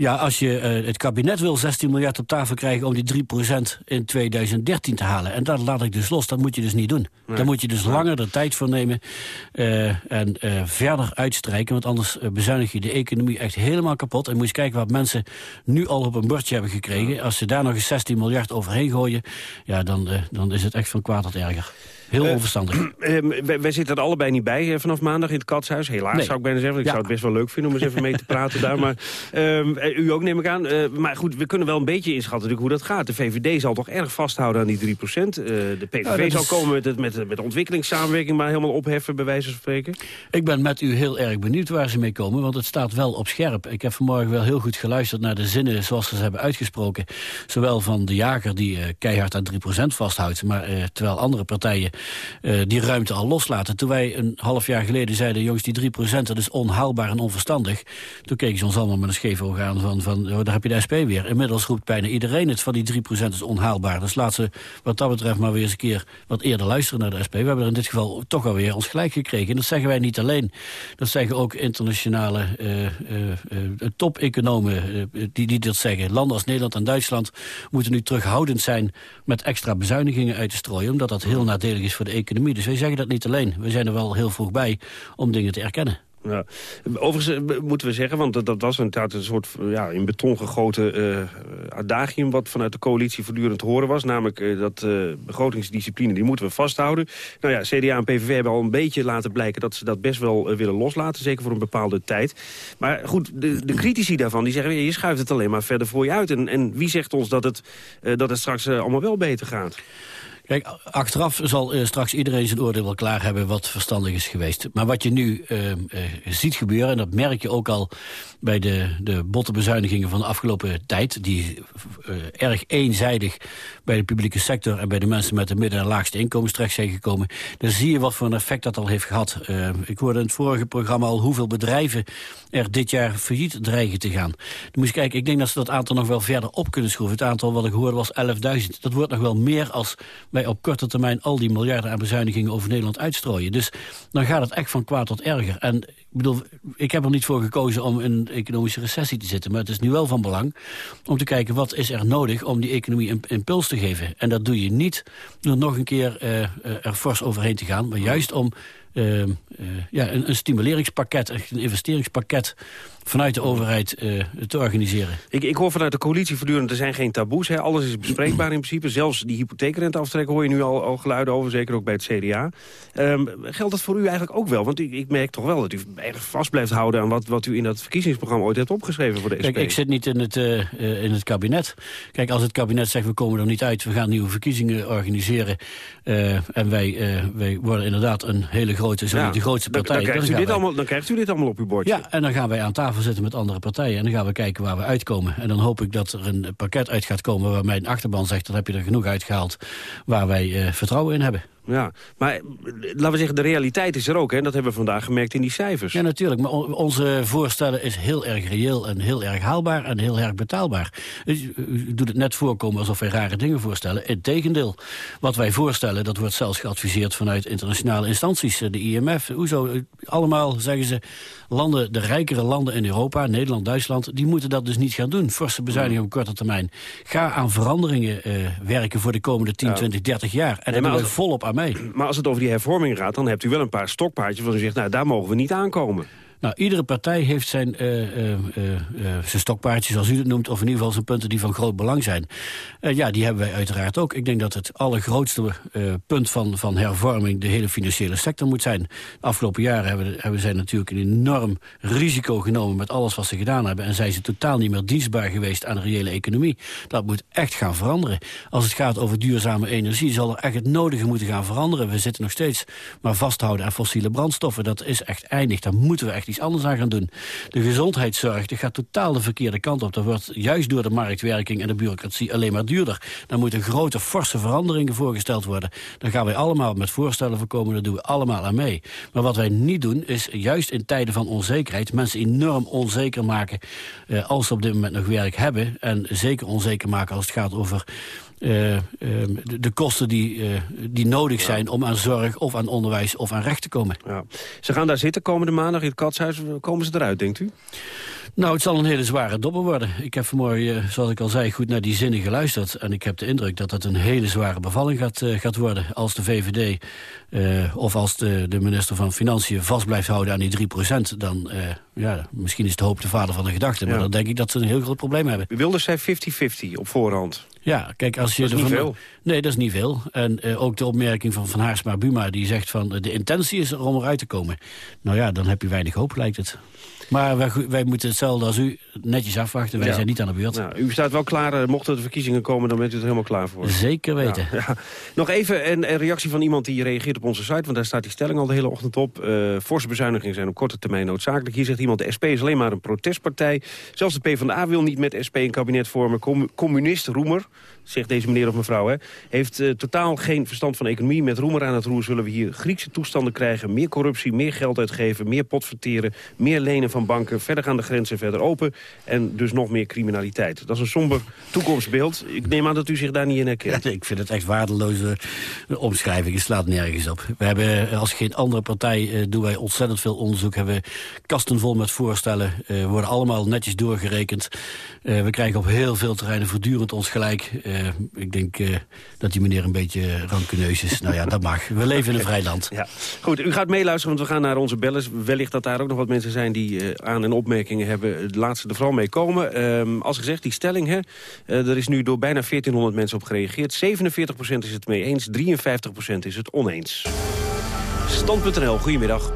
Ja, als je uh, het kabinet wil 16 miljard op tafel krijgen... om die 3% in 2013 te halen. En dat laat ik dus los. Dat moet je dus niet doen. Nee. Daar moet je dus langer de tijd voor nemen... Uh, en uh, verder uitstrijken. Want anders bezuinig je de economie echt helemaal kapot. En moet je kijken wat mensen nu al op een bordje hebben gekregen. Als ze daar nog eens 16 miljard overheen gooien... Ja, dan, dan is het echt van kwaad tot erger. Heel uh, onverstandig. Uh, wij, wij, zitten er allebei niet bij uh, vanaf maandag in het katshuis. Helaas nee. zou ik bijna zeggen. Ik ja. zou het best wel leuk vinden om eens even mee te praten daar. Maar u ook neem ik aan. maar goed, we kunnen wel een beetje inschatten hoe dat gaat. De VVD zal toch erg vasthouden aan die 3% de PVV zal is... komen met, het, met, met de ontwikkelingssamenwerking... maar helemaal opheffen, bij wijze van spreken. Ik ben met u heel erg benieuwd waar ze mee komen. Want het staat wel op scherp. Ik heb vanmorgen wel heel goed geluisterd naar de zinnen zoals ze ze hebben uitgesproken. Zowel van de jager die keihard aan 3% vasthoudt. Maar terwijl andere partijen uh, die ruimte al loslaten. Toen wij een half jaar geleden zeiden... jongens, die 3% dat is onhaalbaar en onverstandig... toen keken ze ons allemaal met een scheef oog aan van... van oh, daar heb je de SP weer. Inmiddels roept bijna iedereen het van die 3% is onhaalbaar. Dus laat ze wat dat betreft maar weer eens een keer wat eerder luisteren naar de SP. We hebben er in dit geval toch alweer ons gelijk gekregen. En dat zeggen wij niet alleen. Dat zeggen ook internationale uh, top-economen die, die dat zeggen. Landen als Nederland en Duitsland moeten nu terughoudend zijn... met extra bezuinigingen uit te strooien... omdat dat heel nadelig is voor de economie. Dus wij zeggen dat niet alleen. We zijn er wel heel vroeg bij om dingen te erkennen. Overigens eh, moeten we zeggen, want dat, dat was inderdaad een soort ja, in beton gegoten uh, adagium... wat vanuit de coalitie voortdurend horen was. Namelijk uh, dat uh, begrotingsdiscipline, die moeten we vasthouden. Nou ja, CDA en PVV hebben al een beetje laten blijken... dat ze dat best wel willen loslaten, zeker voor een bepaalde tijd. Maar goed, de, de critici daarvan, die zeggen... je schuift het alleen maar verder voor je uit. En, en wie zegt ons dat het, dat het straks allemaal wel beter gaat? Kijk, achteraf zal uh, straks iedereen zijn oordeel wel klaar hebben wat verstandig is geweest. Maar wat je nu uh, uh, ziet gebeuren, en dat merk je ook al bij de, de botte bezuinigingen van de afgelopen tijd... die erg eenzijdig bij de publieke sector en bij de mensen met de midden- en laagste inkomens terecht zijn gekomen... dan zie je wat voor een effect dat al heeft gehad. ik hoorde in het vorige programma al hoeveel bedrijven er dit jaar failliet dreigen te gaan. Dan moest je kijken, ik denk dat ze dat aantal nog wel verder op kunnen schroeven. Het aantal wat ik hoorde was 11.000. Dat wordt nog wel meer als wij op korte termijn al die miljarden aan bezuinigingen over Nederland uitstrooien. Dus dan gaat het echt van kwaad tot erger. En ik bedoel, ik heb er niet voor gekozen om in een economische recessie te zitten. Maar het is nu wel van belang om te kijken wat is er nodig om die economie een impuls te geven. En dat doe je niet door nog een keer uh, er fors overheen te gaan. Maar juist om uh, ja, een, een, stimuleringspakket, een investeringspakket vanuit de overheid uh, te organiseren. Ik, ik hoor vanuit de coalitie voortdurend, er zijn geen taboes. Hè? Alles is bespreekbaar in principe. Zelfs die hypotheekrenteaftrek hoor je nu al, al geluiden over, zeker ook bij het CDA. Um, geldt dat voor u eigenlijk ook wel? Want ik, ik, merk toch wel dat u erg vast blijft houden... aan wat, wat u in dat verkiezingsprogramma ooit hebt opgeschreven voor de SP. Kijk, ik zit niet in het, uh, in het kabinet. Kijk, als het kabinet zegt, we komen er niet uit... we gaan nieuwe verkiezingen organiseren... Uh, en wij, wij worden inderdaad een hele grote, zo ja, de grootste partij... Dan, dan, krijgt u dit allemaal, dan krijgt u dit allemaal op uw bordje. Ja, en dan gaan wij aan tafel zitten met andere partijen. En dan gaan we kijken waar we uitkomen. En dan hoop ik dat er een pakket uit gaat komen waar mijn achterban zegt... dan heb je er genoeg uitgehaald waar wij uh, vertrouwen in hebben. Ja, maar laten we zeggen, de realiteit is er ook. Hè? Dat hebben we vandaag gemerkt in die cijfers. Ja, natuurlijk. Maar onze voorstellen is heel erg reëel en heel erg haalbaar en heel erg betaalbaar. U, doet het net voorkomen alsof wij rare dingen voorstellen. Integendeel, wat wij voorstellen, dat wordt zelfs geadviseerd vanuit internationale instanties. De IMF, hoezo, allemaal zeggen ze, landen, de rijkere landen in Europa, Nederland, Duitsland, die moeten dat dus niet gaan doen. Forse bezuiniging op korte termijn. Ga aan veranderingen uh, werken voor de komende 10, ja. 20, 30 jaar. En daar doen we volop Maar als het over die hervorming gaat, dan hebt u wel een paar stokpaardjes... van u zegt, nou, daar mogen we niet aankomen. Nou, iedere partij heeft zijn, uh, uh, zijn stokpaardjes, zoals u het noemt... of in ieder geval zijn punten die van groot belang zijn. ja, die hebben wij uiteraard ook. Ik denk dat het allergrootste punt van, van hervorming... de hele financiële sector moet zijn. De afgelopen jaren hebben, hebben zij natuurlijk een enorm risico genomen... met alles wat ze gedaan hebben. En zijn ze totaal niet meer dienstbaar geweest aan de reële economie. Dat moet echt gaan veranderen. Als het gaat over duurzame energie... zal er echt het nodige moeten gaan veranderen. We zitten nog steeds maar vasthouden aan fossiele brandstoffen. Dat is echt eindig. Daar moeten we echt iets anders aan gaan doen. De gezondheidszorg die gaat totaal de verkeerde kant op. Dat wordt juist door de marktwerking en de bureaucratie alleen maar duurder. Daar moeten grote, forse veranderingen voorgesteld worden. Daar gaan wij allemaal met voorstellen voor komen. Daar doen we allemaal aan mee. Maar wat wij niet doen, is juist in tijden van onzekerheid... mensen enorm onzeker maken eh, als ze op dit moment nog werk hebben. En zeker onzeker maken als het gaat over uh, de, de, kosten die, uh, die nodig zijn om aan zorg of aan onderwijs of aan recht te komen. Ja. Ze gaan daar zitten komende maandag in het katshuis. Komen ze eruit, denkt u? Nou, het zal een hele zware dobbel worden. Ik heb vanmorgen, zoals ik al zei, goed naar die zinnen geluisterd. En ik heb de indruk dat het een hele zware bevalling gaat, uh, gaat worden... als de VVD uh, of als de, de minister van Financiën vast blijft houden aan die 3% dan... Uh, ja, misschien is de hoop de vader van de gedachte. Maar dan denk ik dat ze een heel groot probleem hebben. Wilders zei 50-50 op voorhand. Ja, kijk, als je... Dat is niet veel. Nee, dat is niet veel. En uh, ook de opmerking van Van Haarsma Buma, die zegt van... de intentie is er om eruit te komen. Nou ja, dan heb je weinig hoop, lijkt het. Maar wij, wij, moeten hetzelfde als u netjes afwachten. Wij zijn niet aan de beurt. Nou, u staat wel klaar, mochten de verkiezingen komen, dan bent u er helemaal klaar voor. Zeker weten. Ja, Nog even een, een, reactie van iemand die reageert op onze site, want daar staat die stelling al de hele ochtend op. Uh, forse bezuinigingen zijn op korte termijn noodzakelijk. Hier zegt iemand, de SP is alleen maar een protestpartij. Zelfs de PvdA wil niet met SP een kabinet vormen. communist Roemer, zegt deze meneer of mevrouw, hè, heeft uh, totaal geen verstand van economie. Met Roemer aan het roer zullen we hier Griekse toestanden krijgen. Meer corruptie, meer geld uitgeven, meer potverteren, meer lenen van banken. Verder gaan de grenzen verder open en dus nog meer criminaliteit. Dat is een somber toekomstbeeld. Ik neem aan dat u zich daar niet in herkent. Ik vind het echt waardeloze omschrijving. Het slaat nergens op. We hebben als geen andere partij uh, doen wij ontzettend veel onderzoek. Hebben kasten vol met voorstellen. Uh, worden allemaal netjes doorgerekend. We krijgen op heel veel terreinen voortdurend ons gelijk. Ik denk dat die meneer een beetje rancuneus is. nou ja, dat mag. We leven in een vrij land. Ja. Goed, u gaat meeluisteren, want we gaan naar onze bellers. Wellicht dat daar ook nog wat mensen zijn die aan en opmerkingen hebben. Laat ze er vooral mee komen. Ehm, als gezegd, die stelling, hè, er is nu door bijna 1400 mensen op gereageerd. 47% is het mee eens, 53% is het oneens. Stand.nl, goedemiddag.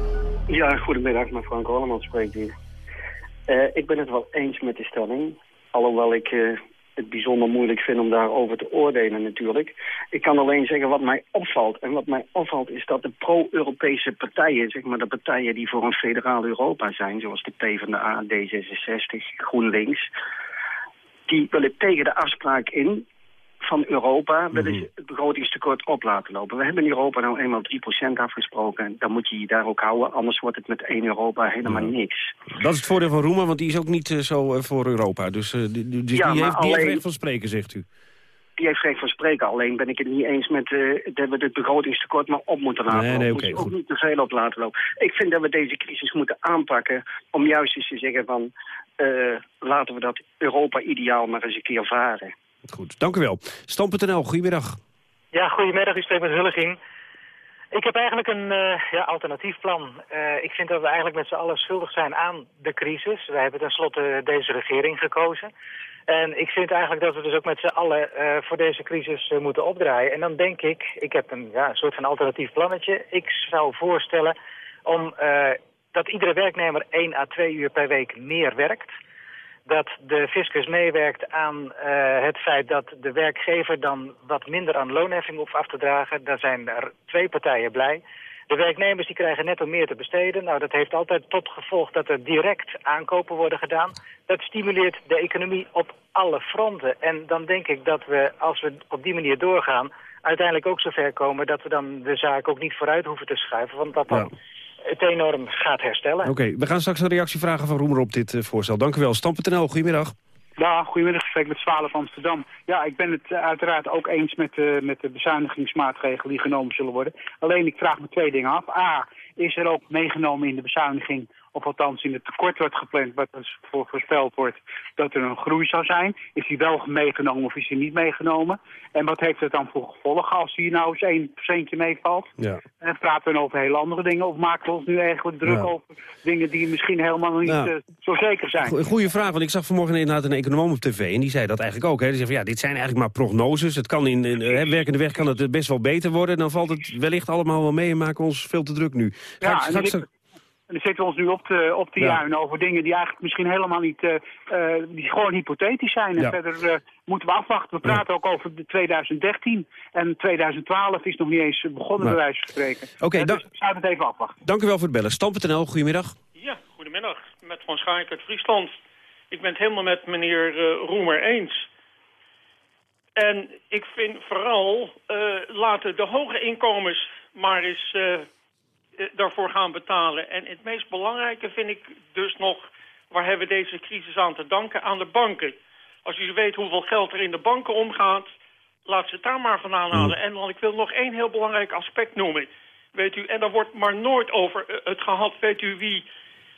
Ja, goedemiddag, met Frank Holleman spreekt hier. Uh, ik ben het wel eens met de stelling. Alhoewel ik uh, het bijzonder moeilijk vind om daarover te oordelen natuurlijk. Ik kan alleen zeggen wat mij opvalt. En wat mij opvalt is dat de pro-Europese partijen, zeg maar de partijen die voor een federaal Europa zijn, zoals de PvdA, D66, GroenLinks, die willen tegen de afspraak in van Europa willen ze het begrotingstekort op laten lopen. We hebben in Europa nou eenmaal 3% afgesproken. Dan moet je je daar ook houden, anders wordt het met één Europa helemaal niks. Dat is het voordeel van Roemer, want die is ook niet uh, zo uh, voor Europa. Dus, uh, die, dus ja, die, heeft, die heeft recht van spreken, zegt u. Die heeft recht van spreken, alleen ben ik het niet eens met dat we het begrotingstekort maar op moeten laten nee, nee, lopen. Okay, ook niet te veel op laten lopen. Ik vind dat we deze crisis moeten aanpakken om juist eens te zeggen van... laten we dat Europa-ideaal maar eens een keer varen. Goed, dank u wel. Stam.nl, goedemiddag. Ja, goedemiddag. U spreekt met Hulliging. Ik heb eigenlijk een uh, ja, alternatief plan. Uh, ik vind dat we eigenlijk met z'n allen schuldig zijn aan de crisis. Wij hebben tenslotte deze regering gekozen. En ik vind eigenlijk dat we dus ook met z'n allen uh, voor deze crisis moeten opdraaien. En dan denk ik, ik heb een, ja, soort van alternatief plannetje. Ik zou voorstellen om dat iedere werknemer 1 à 2 uur per week meer werkt dat de fiscus meewerkt aan uh, het feit dat de werkgever dan wat minder aan loonheffing hoeft af te dragen. Daar zijn er twee partijen blij. De werknemers die krijgen net om meer te besteden. Nou, dat heeft altijd tot gevolg dat er direct aankopen worden gedaan. Dat stimuleert de economie op alle fronten. En dan denk ik dat we, als we op die manier doorgaan... uiteindelijk ook zover komen dat we dan de zaak ook niet vooruit hoeven te schuiven. Want dat dan het enorm gaat herstellen. Oké, we gaan straks een reactie vragen van Roemer op dit uh, voorstel. Dank u wel. Stam.nl, goedemiddag. Ja, goedemiddag, ik spreek met Zwalen van Amsterdam. Ja, ik ben het uh, uiteraard ook eens met, uh, met de bezuinigingsmaatregelen die genomen zullen worden. Alleen ik vraag me twee dingen af. A, is er ook meegenomen in de bezuiniging of althans in het tekort wordt gepland, wat dus voor voorspeld wordt, dat er een groei zou zijn. Is die wel meegenomen of is die niet meegenomen? En wat heeft het dan voor gevolgen als hier nou eens één procentje meevalt? Ja. En praten we dan over heel andere dingen of maken we ons nu eigenlijk druk Ja. over dingen die misschien helemaal niet eh, zo zeker zijn? Go- Goeie vraag, want ik zag vanmorgen inderdaad een econoom op tv... en die zei dat eigenlijk ook. Hè. Die zei van, ja, dit zijn eigenlijk maar prognoses. Het kan in, in eh, werkende weg kan het best wel beter worden. Dan valt het wellicht allemaal wel mee en maken we ons veel te druk nu. Ga ik Ja, en dan, straks- en dan zitten we ons nu op te, op te Ja. juinen over dingen die eigenlijk misschien helemaal niet, eh, eh, die gewoon hypothetisch zijn. En Ja. verder eh, moeten we afwachten. We praten ook over de 2013 en 2012 is nog niet eens begonnen, bij wijze van spreken. Oké, dan- dus we het even afwachten. Dank u wel voor het bellen. Stam.nl, goedemiddag. Ja, goedemiddag. Met Van Schaik uit Friesland. Ik ben het helemaal met meneer eh, Roemer eens. En ik vind vooral, eh, laten de hoge inkomens maar eens daarvoor gaan betalen. En het meest belangrijke vind ik dus nog, waar hebben we deze crisis aan te danken? Aan de banken. Als u weet hoeveel geld er in de banken omgaat, laat ze het daar maar vandaan halen. En dan, ik wil nog één heel belangrijk aspect noemen. Weet u, en daar wordt maar nooit over eh, het gehad. Weet u wie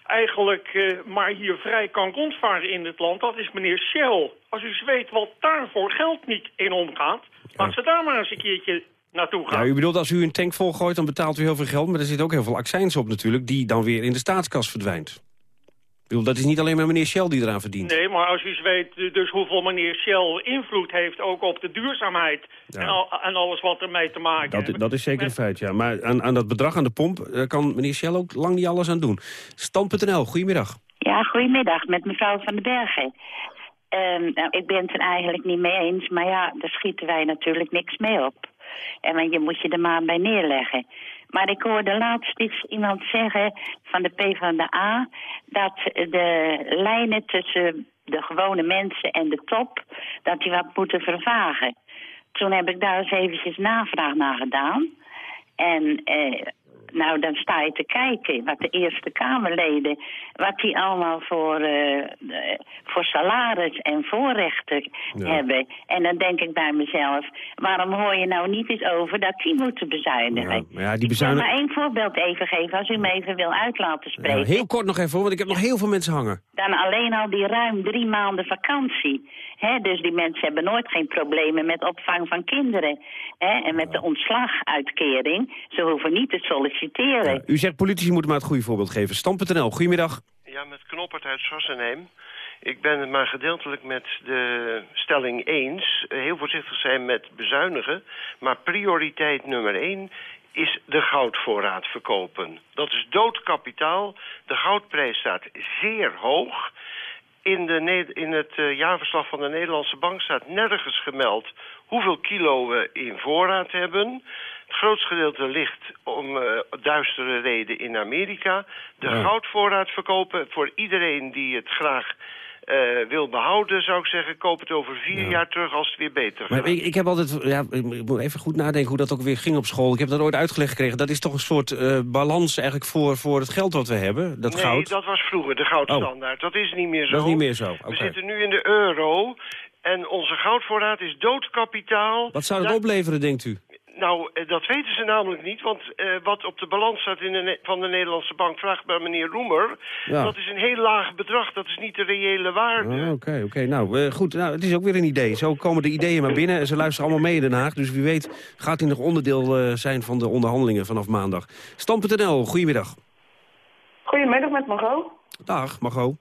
eigenlijk eh, maar hier vrij kan rondvaren in het land? Dat is meneer Shell. Als u eens weet wat daar voor geld niet in omgaat, laat ze daar maar eens een keertje naartoe gaan. Ja, u bedoelt als u een tank volgooit, dan betaalt u heel veel geld... maar er zit ook heel veel accijns op natuurlijk... die dan weer in de staatskas verdwijnt. Ik bedoel, dat is niet alleen maar meneer Shell die eraan verdient. Nee, maar als u eens weet eh, dus hoeveel meneer Shell invloed heeft ook op de duurzaamheid Ja. en, al, en alles wat ermee te maken Dat, heeft. dat is zeker een feit, ja. Maar aan, aan dat bedrag aan de pomp eh, kan meneer Shell ook lang niet alles aan doen. Stand.nl, goedemiddag. Ja, goedemiddag, met mevrouw van den Bergen. Ehm, nou, ik ben het er eigenlijk niet mee eens, maar ja, daar schieten wij natuurlijk niks mee op. En want je moet je er maar bij neerleggen. Maar ik hoorde laatst iets iemand zeggen van de PvdA... dat de lijnen tussen de gewone mensen en de top... dat die wat moeten vervagen. Toen heb ik daar eens eventjes navraag naar gedaan. En eh, nou, dan sta je te kijken wat de Eerste Kamerleden... wat die allemaal voor, eh, eh, voor salaris en voorrechten Ja. hebben. En dan denk ik bij mezelf... waarom hoor je nou niet eens over dat die moeten bezuinigen? Ja, die Ik wil bezuinigen... maar één voorbeeld even geven, als u me even wil uit laten Ja, spreken. heel kort nog even, hoor, want ik heb nog heel veel mensen hangen. Dan alleen al die ruim drie maanden vakantie. Hè, dus die mensen hebben nooit geen problemen met opvang van kinderen. Hè, en met de ontslaguitkering. Ze hoeven niet te solliciteren. U zegt politici moeten maar het goede voorbeeld geven. Stam.nl, goedemiddag. Ja, met Knoppert uit Sassenheim. Ik ben het maar gedeeltelijk met de stelling eens. Heel voorzichtig zijn met bezuinigen. Maar prioriteit nummer één is de goudvoorraad verkopen. Dat is dood kapitaal. De goudprijs staat zeer hoog. In, de, in het eh, jaarverslag van de Nederlandse Bank staat nergens gemeld hoeveel kilo we in voorraad hebben. Het grootste gedeelte ligt om eh, duistere reden in Amerika. De Ja. goudvoorraad verkopen voor iedereen die het graag eh, wil behouden, zou ik zeggen, koop het over vier jaar terug als het weer beter gaat. Maar ik, ik heb altijd, ja, ik moet even goed nadenken hoe dat ook weer ging op school. Ik heb dat ooit uitgelegd gekregen. Dat is toch een soort eh, balans eigenlijk voor, voor het geld wat we hebben, dat nee, goud. dat was vroeger de goudstandaard. Dat is niet meer zo. Dat is niet meer zo, We zitten nu in de euro en onze goudvoorraad is doodkapitaal. Wat zou dat opleveren, denkt u? Nou, eh, dat weten ze namelijk niet, want eh, wat op de balans staat in de van de Nederlandse bank, vraagt bij meneer Roemer, Ja. dat is een heel laag bedrag, dat is niet de reële waarde. Ah, Oké, oké. Nou, eh, goed. Nou, het is ook weer een idee. Zo komen de ideeën maar binnen. En ze luisteren allemaal mee in Den Haag. Dus wie weet gaat hij nog onderdeel eh, zijn van de onderhandelingen vanaf maandag. Stam.nl, goedemiddag. Goedemiddag met Margot. Dag, Margot.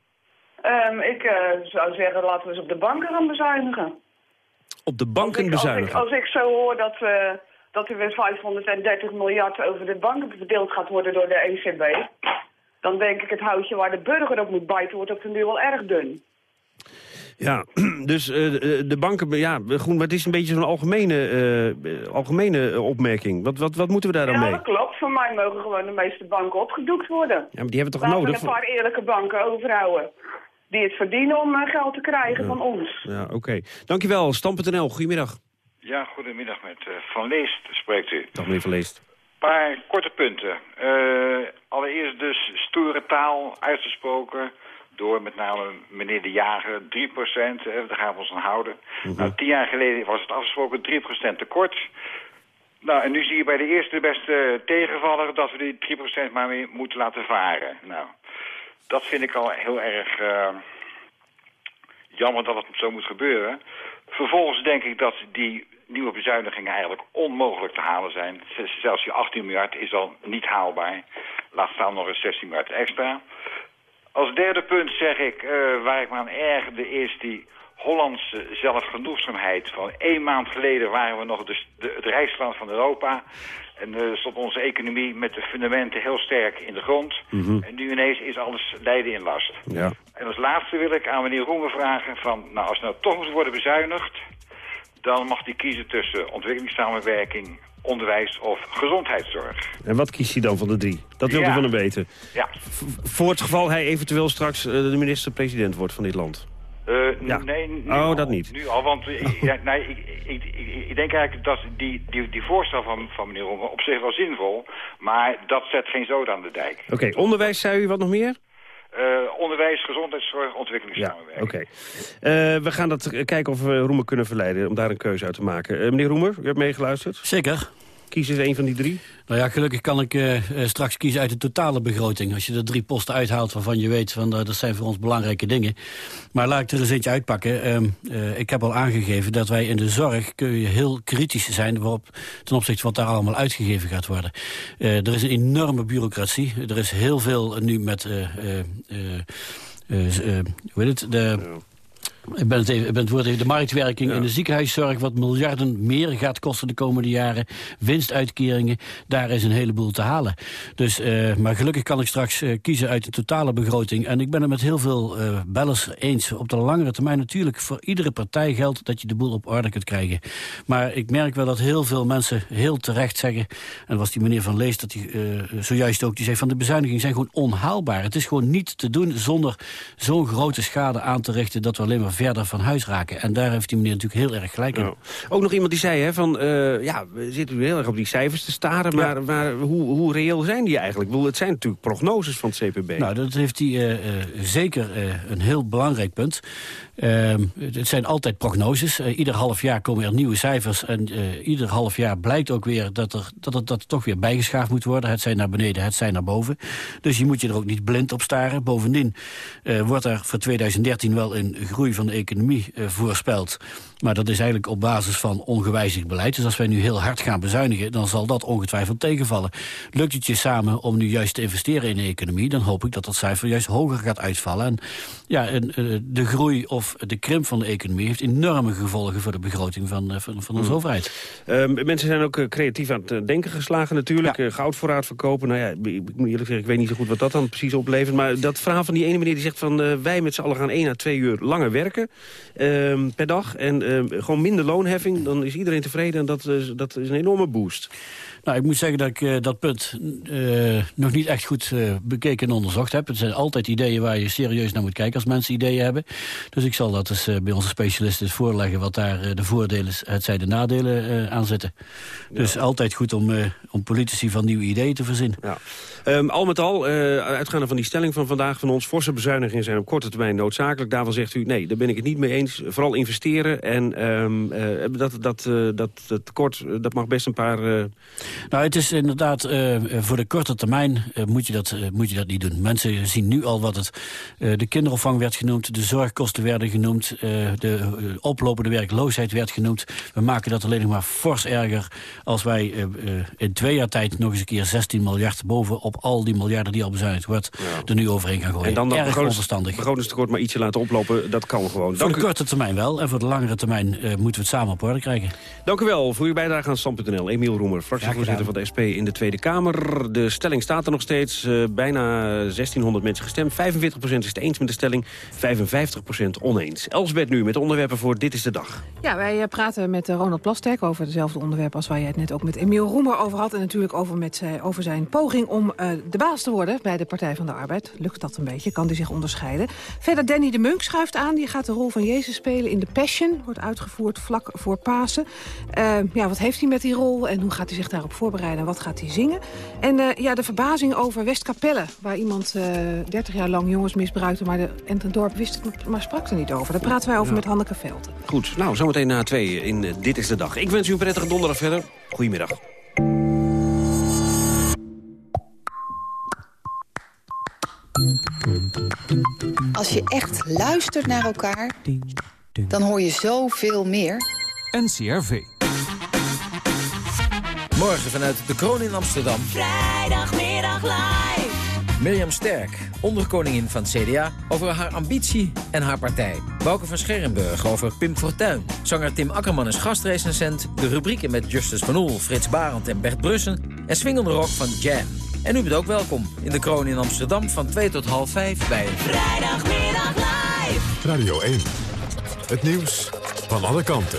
Ehm, ik eh, zou zeggen, laten we eens op de banken gaan bezuinigen. Op de banken Als ik, bezuinigen. als ik zo hoor dat, eh, dat er weer 530 miljard over de banken verdeeld gaat worden door de ECB... dan denk ik het houtje waar de burger op moet bijten wordt op den duur wel erg dun. Ja, dus eh, de de banken, ja, maar het is een beetje zo'n algemene, eh, algemene eh, opmerking. Wat, wat, wat moeten we daar dan ja, mee? dat klopt. Voor mij mogen gewoon de meeste banken opgedoekt worden. Ja, maar die hebben toch Laten nodig? we een paar eerlijke banken overhouden. Die het verdienen om eh, geld te krijgen van ons. Ja, oké. Dankjewel, Stam.nl, goedemiddag. Ja, goedemiddag met eh, Van Leest spreekt u. Dag meneer Verleest. Een paar korte punten. Eh, allereerst dus stoere taal uitgesproken door met name meneer De Jager, 3%, hè, daar gaan we ons aan houden. Nou, tien jaar geleden was het afgesproken 3% tekort. Nou, en nu zie je bij de eerste beste tegenvaller dat we die 3% maar weer moeten laten varen. Nou, Dat vind ik al heel erg uh, jammer dat het zo moet gebeuren. Vervolgens denk ik dat die nieuwe bezuinigingen eigenlijk onmogelijk te halen zijn. Zelfs die 18 miljard is al niet haalbaar. Laat staan nog eens 16 miljard extra. Als derde punt zeg ik, uh, waar ik me aan ergerde, is die Hollandse zelfgenoegzaamheid. Van één maand geleden waren we nog de, het reisland van Europa. En uh, stond onze economie met de fundamenten heel sterk in de grond. Mhm. En nu ineens is alles lijden in last. Ja. En als laatste wil ik aan meneer Roemer vragen van... nou, als nou toch moet worden bezuinigd... dan mag hij kiezen tussen ontwikkelingssamenwerking, onderwijs of gezondheidszorg. En wat kiest hij dan van de drie? Dat wil Ja. van hem weten. Ja. Voor het geval hij eventueel straks eh, de minister-president wordt van dit land. Eh, Ja. Nee, nu Oh, al. dat niet. Nu al, want ik, ja, nee, ik, ik, ik, ik denk eigenlijk dat die, die, die voorstel van, van meneer Roemer op zich wel zinvol... maar dat zet geen zoden aan de dijk. Oké, onderwijs zei u wat nog meer? Eh, onderwijs, gezondheidszorg, Ja, ontwikkelingssamenwerking. oké. Eh, we gaan dat eh, kijken of we Roemer kunnen verleiden om daar een keuze uit te maken. Eh, meneer Roemer, u hebt meegeluisterd? Zeker. Kies eens een van die drie. Nou ja, gelukkig kan ik eh, eh, straks kiezen uit de totale begroting. Als je er drie posten uithaalt waarvan je weet... Van, eh, dat zijn voor ons belangrijke dingen. Maar laat ik er eens eentje uitpakken. Ehm, eh, ik heb al aangegeven dat wij in de zorg... kun je heel kritisch zijn waarop, ten opzichte van wat daar allemaal uitgegeven gaat worden. Eh, er is een enorme bureaucratie. Er is heel veel nu met... eh, eh, eh, eh, eh, hoe heet het? De... Ik ben het, even, ik ben het woord even. De marktwerking in de ziekenhuiszorg... wat miljarden meer gaat kosten de komende jaren. Winstuitkeringen, daar is een heleboel te halen. Dus, eh, maar gelukkig kan ik straks eh, kiezen uit de totale begroting. En ik ben het met heel veel eh bellers eens. Op de langere termijn natuurlijk voor iedere partij geldt... dat je de boel op orde kunt krijgen. Maar ik merk wel dat heel veel mensen heel terecht zeggen... en was die meneer Van Lees dat hij zojuist ook... die zei van de bezuinigingen zijn gewoon onhaalbaar. Het is gewoon niet te doen zonder zo'n grote schade aan te richten... dat we alleen maar verder van huis raken. En daar heeft die meneer natuurlijk heel erg gelijk in. Ja. Ook nog iemand die zei, hè, van, eh, ja, we zitten nu heel erg op die cijfers te staren... maar, maar hoe, hoe reëel zijn die eigenlijk? Ik bedoel, het zijn natuurlijk prognoses van het CPB. Nou, dat heeft hij eh, eh, zeker een heel belangrijk punt. Ehm, het zijn altijd prognoses. Ieder half jaar komen er nieuwe cijfers. En ieder half jaar blijkt ook weer dat er, dat, dat toch weer bijgeschaafd moet worden. Het zijn naar beneden, het zijn naar boven. Dus je moet je er ook niet blind op staren. Bovendien wordt er voor 2013 wel een groei van de economie eh, voorspeld. Maar dat is eigenlijk op basis van ongewijzigd beleid. Dus als wij nu heel hard gaan bezuinigen... dan zal dat ongetwijfeld tegenvallen. Lukt het je samen om nu juist te investeren in de economie... dan hoop ik dat dat cijfer juist hoger gaat uitvallen. En ja, en, eh, de groei of de krimp van de economie... heeft enorme gevolgen voor de begroting van, eh, van, van onze Hmm. overheid. Ehm, mensen zijn ook eh, creatief aan het denken geslagen natuurlijk. Goudvoorraad verkopen. Nou ja, ik, moet eerlijk zeggen, ik weet niet zo goed wat dat dan precies oplevert. Maar dat verhaal van die ene meneer die zegt van... wij met z'n allen gaan één à twee uur langer werken ehm, per dag. En gewoon minder loonheffing, dan is iedereen tevreden. En dat, is dat is een enorme boost. Nou, ik moet zeggen dat ik eh, dat punt eh, nog niet echt goed eh, bekeken en onderzocht heb. Het zijn altijd ideeën waar je serieus naar moet kijken als mensen ideeën hebben. Dus ik zal dat eens bij onze specialisten voorleggen... wat daar de voordelen, het zij de nadelen aan zitten. Dus altijd goed om, om politici van nieuwe ideeën te verzinnen. Ja. Ehm, al met al, uitgaande van die stelling van vandaag van ons... forse bezuinigingen zijn op korte termijn noodzakelijk. Daarvan zegt u, nee, daar ben ik het niet mee eens. Vooral investeren en ehm, eh, dat, dat, dat, dat tekort, dat mag best een paar... Nou, het is inderdaad, eh, voor de korte termijn eh, moet, je dat, eh, moet je dat niet doen. Mensen zien nu al wat het... de kinderopvang werd genoemd, de zorgkosten werden genoemd... de oplopende werkloosheid werd genoemd. We maken dat alleen nog maar fors erger... als wij in twee jaar tijd nog eens een keer 16 miljard... bovenop al die miljarden die al bezuinigd wordt... er nu overheen gaan gooien. en dan dat Erg begrotings- onverstandig. begrotingstekort maar ietsje laten oplopen, dat kan gewoon. Voor Dank de u, korte termijn wel. En voor de langere termijn moeten we het samen op orde krijgen. dank u wel voor uw bijdrage aan Stand.nl. Emiel Roemer, van de SP in de Tweede Kamer. De stelling staat er nog steeds. eh, bijna 1600 mensen gestemd. 45% is het eens met de stelling, 55% oneens. Elsbeth nu met de onderwerpen voor Dit is de Dag. Ja, wij eh, praten met eh, Ronald Plasterk over dezelfde onderwerp als waar jij het net ook met Emiel Roemer over had. En natuurlijk over, met zijn, over zijn poging om de baas te worden bij de Partij van de Arbeid. Lukt dat een beetje? Kan die zich onderscheiden? Verder Danny de Munk schuift aan. Die gaat de rol van Jezus spelen in The Passion. Wordt uitgevoerd vlak voor Pasen. Ja, wat heeft hij met die rol en hoe gaat hij zich daarop voorbereiden en wat gaat hij zingen? En eh, ja, de verbazing over Westkapelle, waar iemand eh 30 jaar lang jongens misbruikte, maar de Entendorp wist het, maar sprak er niet over. Daar praten wij over Ja. met Hanneke Velten. Goed, nou, zometeen na twee in eh, Dit is de Dag. Ik wens u een prettige donderdag verder. Goedemiddag. Als je echt luistert naar elkaar, dan hoor je zoveel meer. NCRV. Morgen vanuit de Kroon in Amsterdam. Vrijdagmiddag live. Mirjam Sterk, onderkoningin van het CDA, over haar ambitie en haar partij. Bouke van Scherrenburg over Pim Fortuyn. Zanger Tim Akkerman is gastrecensent. De rubrieken met Justus Van Oel, Frits Barend en Bert Brussen. En swingende rock van Jam. En u bent ook welkom in de Kroon in Amsterdam van 2 tot half 5 bij... Vrijdagmiddag live. Radio 1. Het nieuws van alle kanten.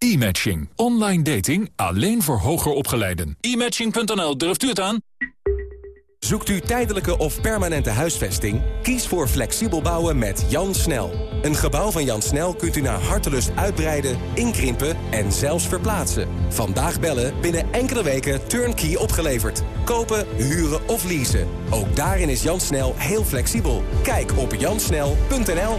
E-matching. Online dating alleen voor hoger opgeleiden. E-matching.nl, durft u het aan? Zoekt u tijdelijke of permanente huisvesting? Kies voor flexibel bouwen met Jan Snel. Een gebouw van Jan Snel kunt u naar hartelust uitbreiden, inkrimpen en zelfs verplaatsen. Vandaag bellen, binnen enkele weken turnkey opgeleverd. Kopen, huren of leasen. Ook daarin is Jan Snel heel flexibel. Kijk op jansnel.nl.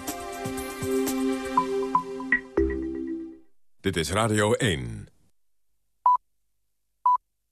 Dit is Radio 1.